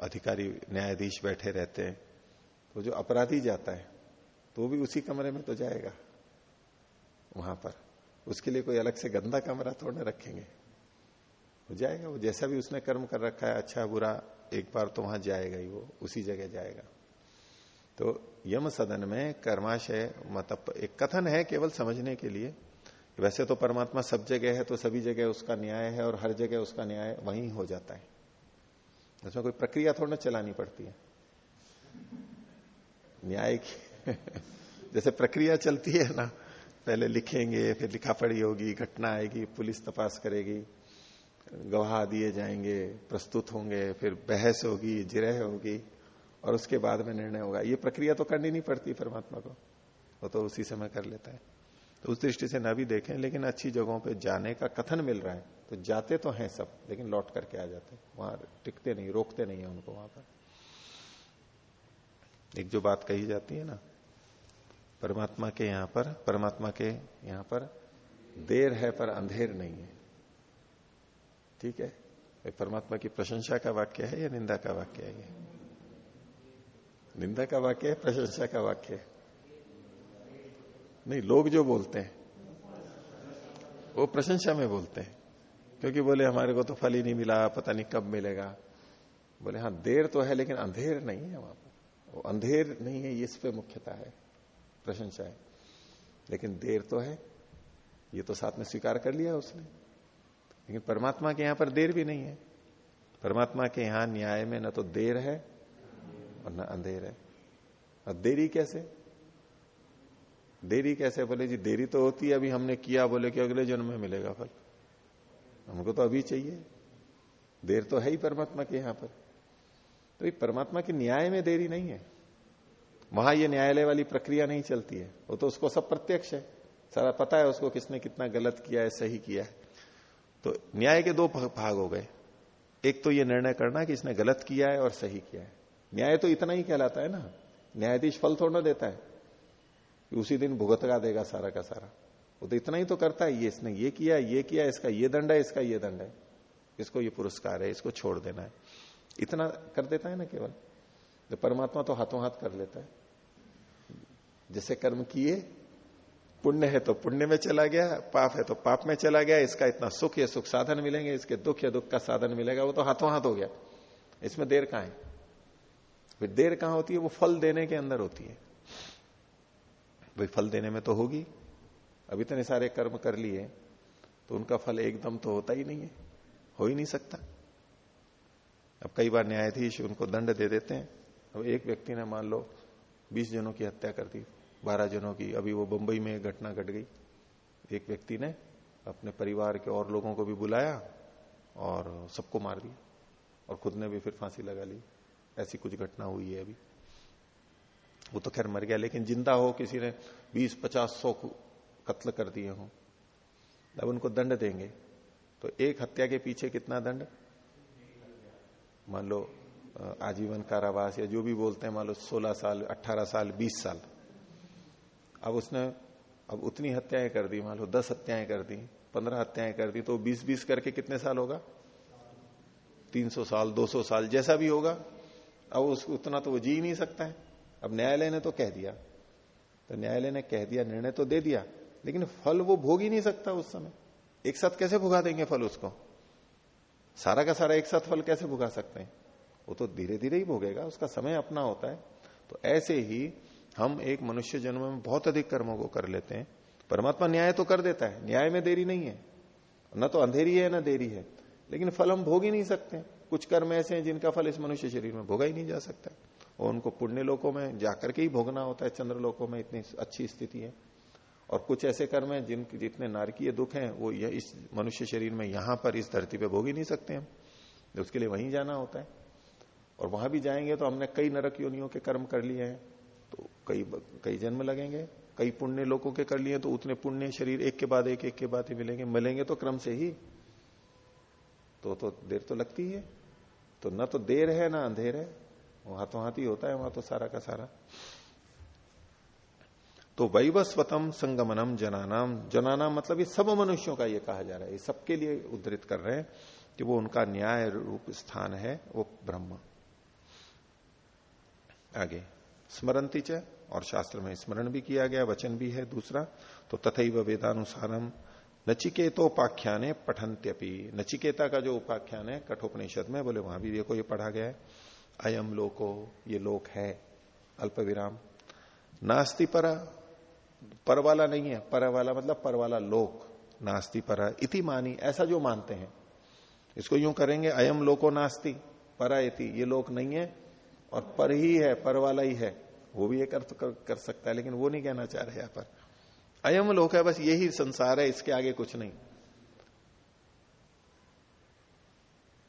Speaker 1: अधिकारी, न्यायाधीश बैठे रहते हैं तो जो अपराधी जाता है तो भी उसी कमरे में तो जाएगा, वहाँ पर। उसके लिए कोई अलग से गंदा कमरा थोड़ा रखेंगे। वो जाएगा, वो जैसा भी उसने कर्म कर रखा है अच्छा बुरा, एक बार तो वहाँ जाएगा ही, वो उसी जगह जाएगा। तो यम सदन में कर्माशय मतलब एक कथन है केवल समझने के लिए। वैसे तो परमात्मा सब जगह है तो सभी जगह उसका न्याय है और हर जगह उसका न्याय वहीं हो जाता है। उसमें कोई प्रक्रिया थोड़ा चलानी पड़ती है। न्याय की जैसे प्रक्रिया चलती है ना, पहले लिखेंगे, फिर लिखा पड़ी होगी, घटना आएगी, पुलिस तपास करेगी, गवाह दिए जाएँगे, प्रस्तुत होंगे, फिर बहस होगी, जिरह होगी। और उसके बाद में निर्णय होगा। ये प्रक्रिया तो करनी नहीं पड़ती परमात्मा को। वो तो उसी समय कर लेता है। तो उस दृष्टि से न भी देखें, लेकिन अच्छी जगहों पे जाने का कथन मिल रहा है। तो जाते तो हैं सब, लेकिन लौट करके आ जाते हैं। वहाँ टिकते नहीं, रोकते नहीं है उनको वहाँ पर। एक जो बात कही जाती है ना, परमात्मा के यहाँ पर, परमात्मा के यहाँ पर देर है पर अंधेर नहीं है। ठीक है? परमात्मा की प्रशंसा का वाक्य है या निंदा का वाक्य है ये? निंदा का वाक्य है, प्रशंसा का वाक्य है? नहीं, लोग जो बोलते हैं, वो प्रशंसा में बोलते हैं। क्योंकि बोले, हमारे को तो फल ही नहीं मिला, पता नहीं कब मिलेगा। बोले हाँ देर तो है, लेकिन अंधेर नहीं है वहाँ पर। वो अंधेर नहीं है इस पे मुख्यता है, प्रशंसा है। लेकिन देर तो है, ये तो साथ में स्वीकार कर लिया उसने। लेकिन परमात्मा के यहाँ पर देर भी नहीं है। परमात्मा के यहाँ न्याय में न तो देर है और न अंधेर है। और देरी कैसे? देरी कैसे? बोले, जी, देरी तो होती है, अभी हमने किया, बोले कि अगले जन्म में मिलेगा फल। हमको तो अभी चाहिए। देर तो है ही परमात्मा के यहाँ पर। तो ये परमात्मा के न्याय में देरी नहीं है। वहाँ ये न्यायालय वाली प्रक्रिया नहीं चलती है। वो तो उसको सब प्रत्यक्ष है। सारा पता है उसको किसने कितना गलत किया है, सही किया है। तो न्याय के दो भाग हो गए। एक तो ये निर्णय करना कि इसने गलत किया है और सही किया है। न्याय तो इतना ही कहलाता है ना। न्यायाधीश फल थोड़ा देता है। कि उसी दिन भुगतगा देगा सारा का सारा। वो तो इतना ही तो करता है, ये इसने ये किया ये किया, इसका ये दंड है, इसका ये दंड है। इसको ये पुरस्कार है, इसको छोड़ देना है। इतना कर देता है ना केवल। तो परमात्मा तो हाथों हाथ कर लेता है। जैसे कर्म किए, पुण्य है तो पुण्य में चला गया, पाप है तो पाप में चला गया, इसका इतना सुख या सुख साधन मिलेंगे, इसके दुख या दुख का साधन मिलेगा, वो तो हाथों हाथ हो गया। इसमें देर कहा है? फिर देर कहाँ होती है? वो फल देने के अंदर होती है। भाई फल देने में तो होगी। अब इतने सारे कर्म कर लिए तो उनका फल एकदम तो होता ही नहीं है। हो ही नहीं सकता। अब कई बार न्यायाधीश उनको दंड दे देते हैं। अब एक व्यक्ति ने मान लो, बीस जनों की हत्या कर दी, बारह जनों की। अभी वो बंबई में घटना घट गई। एक व्यक्ति ने अपने परिवार के और लोगों को भी बुलाया और सबको मार दिया और खुद ने भी फिर फांसी लगा ली। ऐसी कुछ घटना हुई है अभी। वो तो खैर मर गया, लेकिन ज़िंदा हो, किसी ने बीस, पचास, सौ कत्ल कर दिए हो, अब उनको दंड देंगे। तो एक हत्या के पीछे कितना दंड? मान लो आजीवन कारावास या जो भी बोलते हैं, मान लो सोलह साल, अट्ठारह साल, बीस साल। अब उसने, अब उतनी हत्याएँ कर दी, मान लो दस हत्याएँ कर दी, पंद्रह हत्याएँ कर दी तो बीस बीस करके कितने साल होगा? तीन सौ साल, दो सौ साल, जैसा भी होगा अब उस, उतना तो वो जी ही नहीं सकता है। अब न्यायालय ने तो कह दिया। तो न्यायालय ने कह दिया, निर्णय तो दे दिया, लेकिन फल वो भोग ही नहीं सकता उस समय। एक साथ कैसे भुगा देंगे फल उसको? सारा का सारा एक साथ फल कैसे भुगा सकते हैं? वो तो धीरे धीरे ही भोगेगा, उसका समय अपना होता है। तो ऐसे ही हम एक मनुष्य जन्म में बहुत अधिक कर्मों को कर लेते हैं। परमात्मा न्याय तो कर देता है, न्याय में देरी नहीं है। न तो अंधेरी है, न देरी है। लेकिन फल हम भोग ही नहीं सकते कुछ कर्म ऐसे हैं जिनका फल इस मनुष्य शरीर में भोगा ही नहीं जा सकता। और उनको पुण्य लोकों में जाकर के ही भोगना होता है, चंद्र लोकों में इतनी अच्छी स्थिति है। और कुछ ऐसे कर्म हैं जिन, जितने नारकीय दुख हैं, वो यह इस मनुष्य शरीर में यहाँ पर इस धरती पे भोग ही नहीं सकते हम। उसके लिए वहीं जाना होता है। और वहाँ भी जाएँगे तो हमने कई नरक योनियों के कर्म कर लिए हैं। तो कई कई जन्म लगेंगे, कई पुण्य लोगों के कर लिए तो उतने पुण्य शरीर एक के बाद एक एक के बाद ही मिलेंगे। मिलेंगे तो क्रम से ही। तो तो देर तो लगती ही है। तो न तो देर है, ना अंधेर है। वो हाथों हाथ ही होता है, वहाँ तो सारा का सारा। तो वैवस्वतम संगमनम जनानाम। जनानाम मतलब ये सब मनुष्यों का ये कहा जा रहा है। ये सबके लिए उद्धृत कर रहे हैं कि वो उनका न्याय रूप स्थान है, वो ब्रह्म। आगे। स्मरंती च, और शास्त्र में स्मरण भी किया गया, वचन भी है दूसरा। तो तथा वेदानुसारम नचिकेतोपाख्याने पठंत्यपि नचिकेता का जो उपाख्यान है कठोपनिषद में बोले वहाँ भी देखो ये पढ़ा गया है। अयम लोको ये लोक है अल्प विराम नास्ति पर पर वाला नहीं है। पर वाला मतलब पर वाला लोक। नास्ति पर इति मानी ऐसा जो मानते हैं। इसको यूँ करेंगे अयम लोको नास्ति परा इति ये लोक नहीं है और पर ही है पर वाला ही है। वो भी एक अर्थ कर, कर सकता है लेकिन वो नहीं कहना चाह रहे यहाँ पर। अयम लोक है, बस यही संसार है, इसके आगे कुछ नहीं।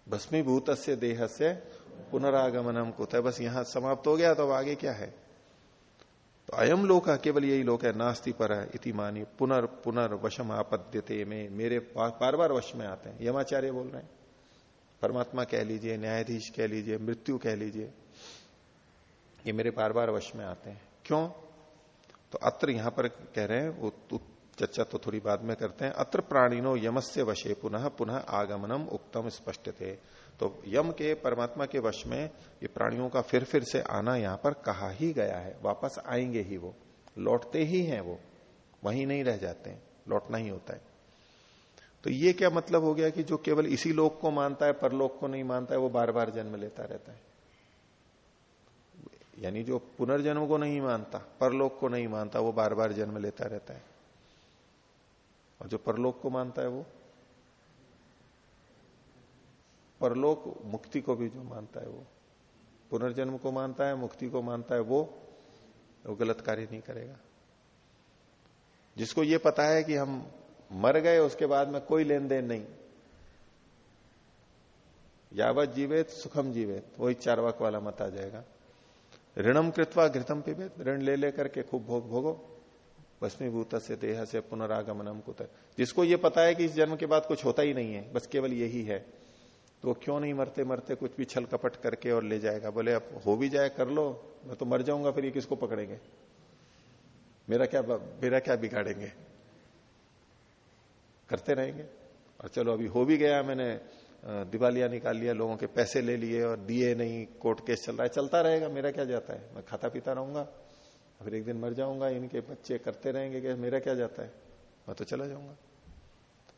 Speaker 1: भस्मीभूत से देह से पुनरागमनम कुत है, बस यहाँ समाप्त हो गया तो अब आगे क्या है? तो अयम लोक है, केवल यही लोक है, नास्ती पर है, इति मानी पुनर् पुनर्वशम आपद्यते में, मेरे बार बार वश में आते हैं। यमाचार्य बोल रहे हैं, परमात्मा कह लीजिए, न्यायाधीश कह लीजिए, मृत्यु कह लीजिए, ये मेरे बार बार वश में आते हैं। क्यों? तो अत्र यहाँ पर कह रहे हैं, वो चर्चा तो थोड़ी बाद में करते हैं। अत्र प्राणिनो यमस्य वशे पुनः पुनः आगमनम उक्तम स्पष्ट थे तो यम के परमात्मा के वश में ये प्राणियों का फिर फिर से आना यहाँ पर कहा ही गया है। वापस आएँगे ही वो। लौटते ही हैं वो। वहीं नहीं रह जाते हैं। लौटना ही होता है। तो ये क्या मतलब हो गया कि जो केवल इसी लोक को मानता है, परलोक को नहीं मानता है, वो बार बार जन्म लेता रहता है? यानी जो पुनर्जन्म को नहीं मानता, परलोक को नहीं मानता, वो बार बार जन्म लेता रहता है। और जो परलोक को मानता है वो? परलोक मुक्ति को भी जो मानता है वो। पुनर्जन्म को मानता है, मुक्ति को मानता है, वो वो गलत कार्य नहीं करेगा। जिसको ये पता है कि हम मर गए, उसके बाद में कोई लेन देन नहीं। यावत जीवित, सुखम जीवित, वही चारवाक वाला मत आ जाएगा। ऋणम कृतवा घृतम पिबेत। ऋण ले लेकर के खूब भोग भोगो। भस्मीभूत से देह से पुनरागमनम कुत। जिसको ये पता है कि इस जन्म के बाद कुछ होता ही नहीं है, बस केवल यही है। तो क्यों नहीं मरते मरते कुछ भी छल कपट करके और ले जाएगा? बोले, अब हो भी जाए, कर लो। मैं तो मर जाऊँगा, फिर ये किसको पकड़ेंगे? मेरा क्या मेरा क्या बिगाड़ेंगे? करते रहेंगे। और चलो, अभी हो भी गया, मैंने दिवालिया निकाल लिया, लोगों के पैसे ले लिए और दिए नहीं, कोर्ट केस चल रहा है, चलता रहेगा, मेरा क्या जाता है? मैं खाता पीता रहूँगा, फिर एक दिन मर जाऊँगा, इनके बच्चे करते रहेंगे, कि मेरा क्या जाता है? मैं तो चला जाऊँगा।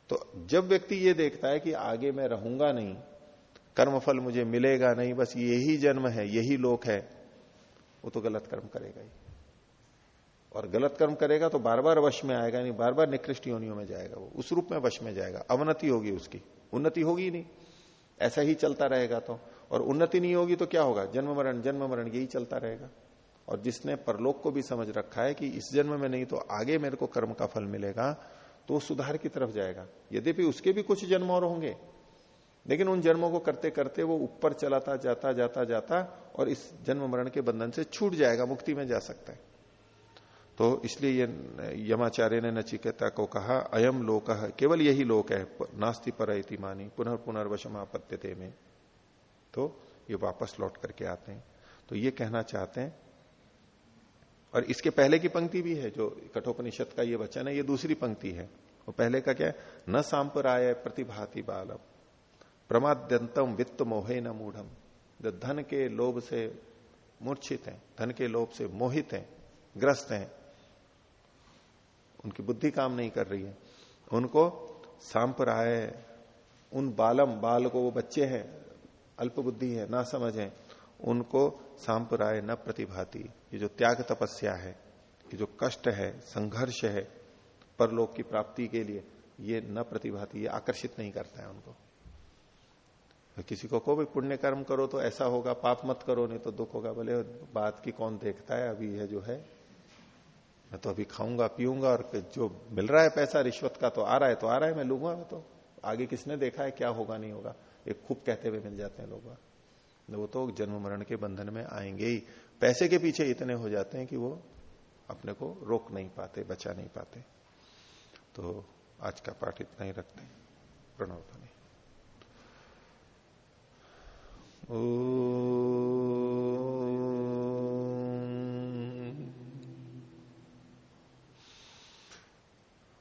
Speaker 1: तो जब व्यक्ति ये देखता है कि आगे मैं रहूँगा नहीं, कर्मफल मुझे मिलेगा नहीं, बस यही जन्म है, यही लोक है, वो तो गलत कर्म करेगा ही। और गलत कर्म करेगा तो बार बार वश में आएगा, नहीं, बार बार निकृष्ट योनियों में जाएगा वो, उस रूप में वश में जाएगा, अवनति होगी उसकी। उन्नति होगी नहीं। ऐसा ही चलता रहेगा तो। और उन्नति नहीं होगी तो क्या होगा? जन्म मरण जन्म मरण, यही चलता रहेगा। और जिसने परलोक को भी समझ रखा है कि इस जन्म में नहीं तो आगे मेरे को कर्म का फल मिलेगा तो सुधार की तरफ़ जाएगा। यद्यपि उसके भी कुछ जन्म और होंगे, लेकिन उन जन्मों को करते करते वो ऊपर चलाता जाता जाता जाता और इस जन्म मरण के बंधन से छूट जाएगा, मुक्ति में जा सकता है। तो इसलिए ये यमाचार्य ने नचिकेता को कहा, अयम लोक, केवल यही लोक है, नास्ति पर मानी, पुनः पुनर्वशम आपत्त्यते में। तो ये वापस लौट करके आते हैं। तो ये कहना चाहते हैं, और इसके पहले की पंक्ति भी है, जो कठोपनिषद का ये वचन है, ये दूसरी पंक्ति है। और पहले का क्या है? न सांपराय प्रतिभाति बालम, प्रमाद्यंतम वित्त मोहे न मूढ़म। धन के लोभ से मूर्छित हैं, धन के लोभ से मोहित हैं, ग्रस्त हैं उनकी बुद्धि काम नहीं कर रही है। उनको सांपराय उन बालम बाल को वो बच्चे हैं, अल्प बुद्धि है, ना समझ है, उनको सांपराय न प्रतिभाती। ये जो त्याग तपस्या है, ये जो कष्ट है, संघर्ष है, परलोक की प्राप्ति के लिए, ये न प्रतिभाती, ये आकर्षित नहीं करता है उनको। तो किसी को को भी पुण्य कर्म करो तो ऐसा होगा, पाप मत करो, नहीं तो दुख होगा। बोले बात की कौन देखता है, अभी यह जो है। मैं तो अभी खाऊँगा, पीऊँगा और जो मिल रहा है पैसा रिश्वत का तो आ रहा है तो आ रहा है, मैं लूँगा मैं तो। आगे किसने देखा है, क्या होगा, नहीं होगा। एक खूब कहते हुए मिल जाते हैं लोग वो तो जन्म मरण के बंधन में आएँगे ही। पैसे के पीछे इतने हो जाते हैं कि वो अपने को रोक नहीं पाते, बचा नहीं पाते। तो आज का पाठ इतना ही रखते हैं। प्रणव ओ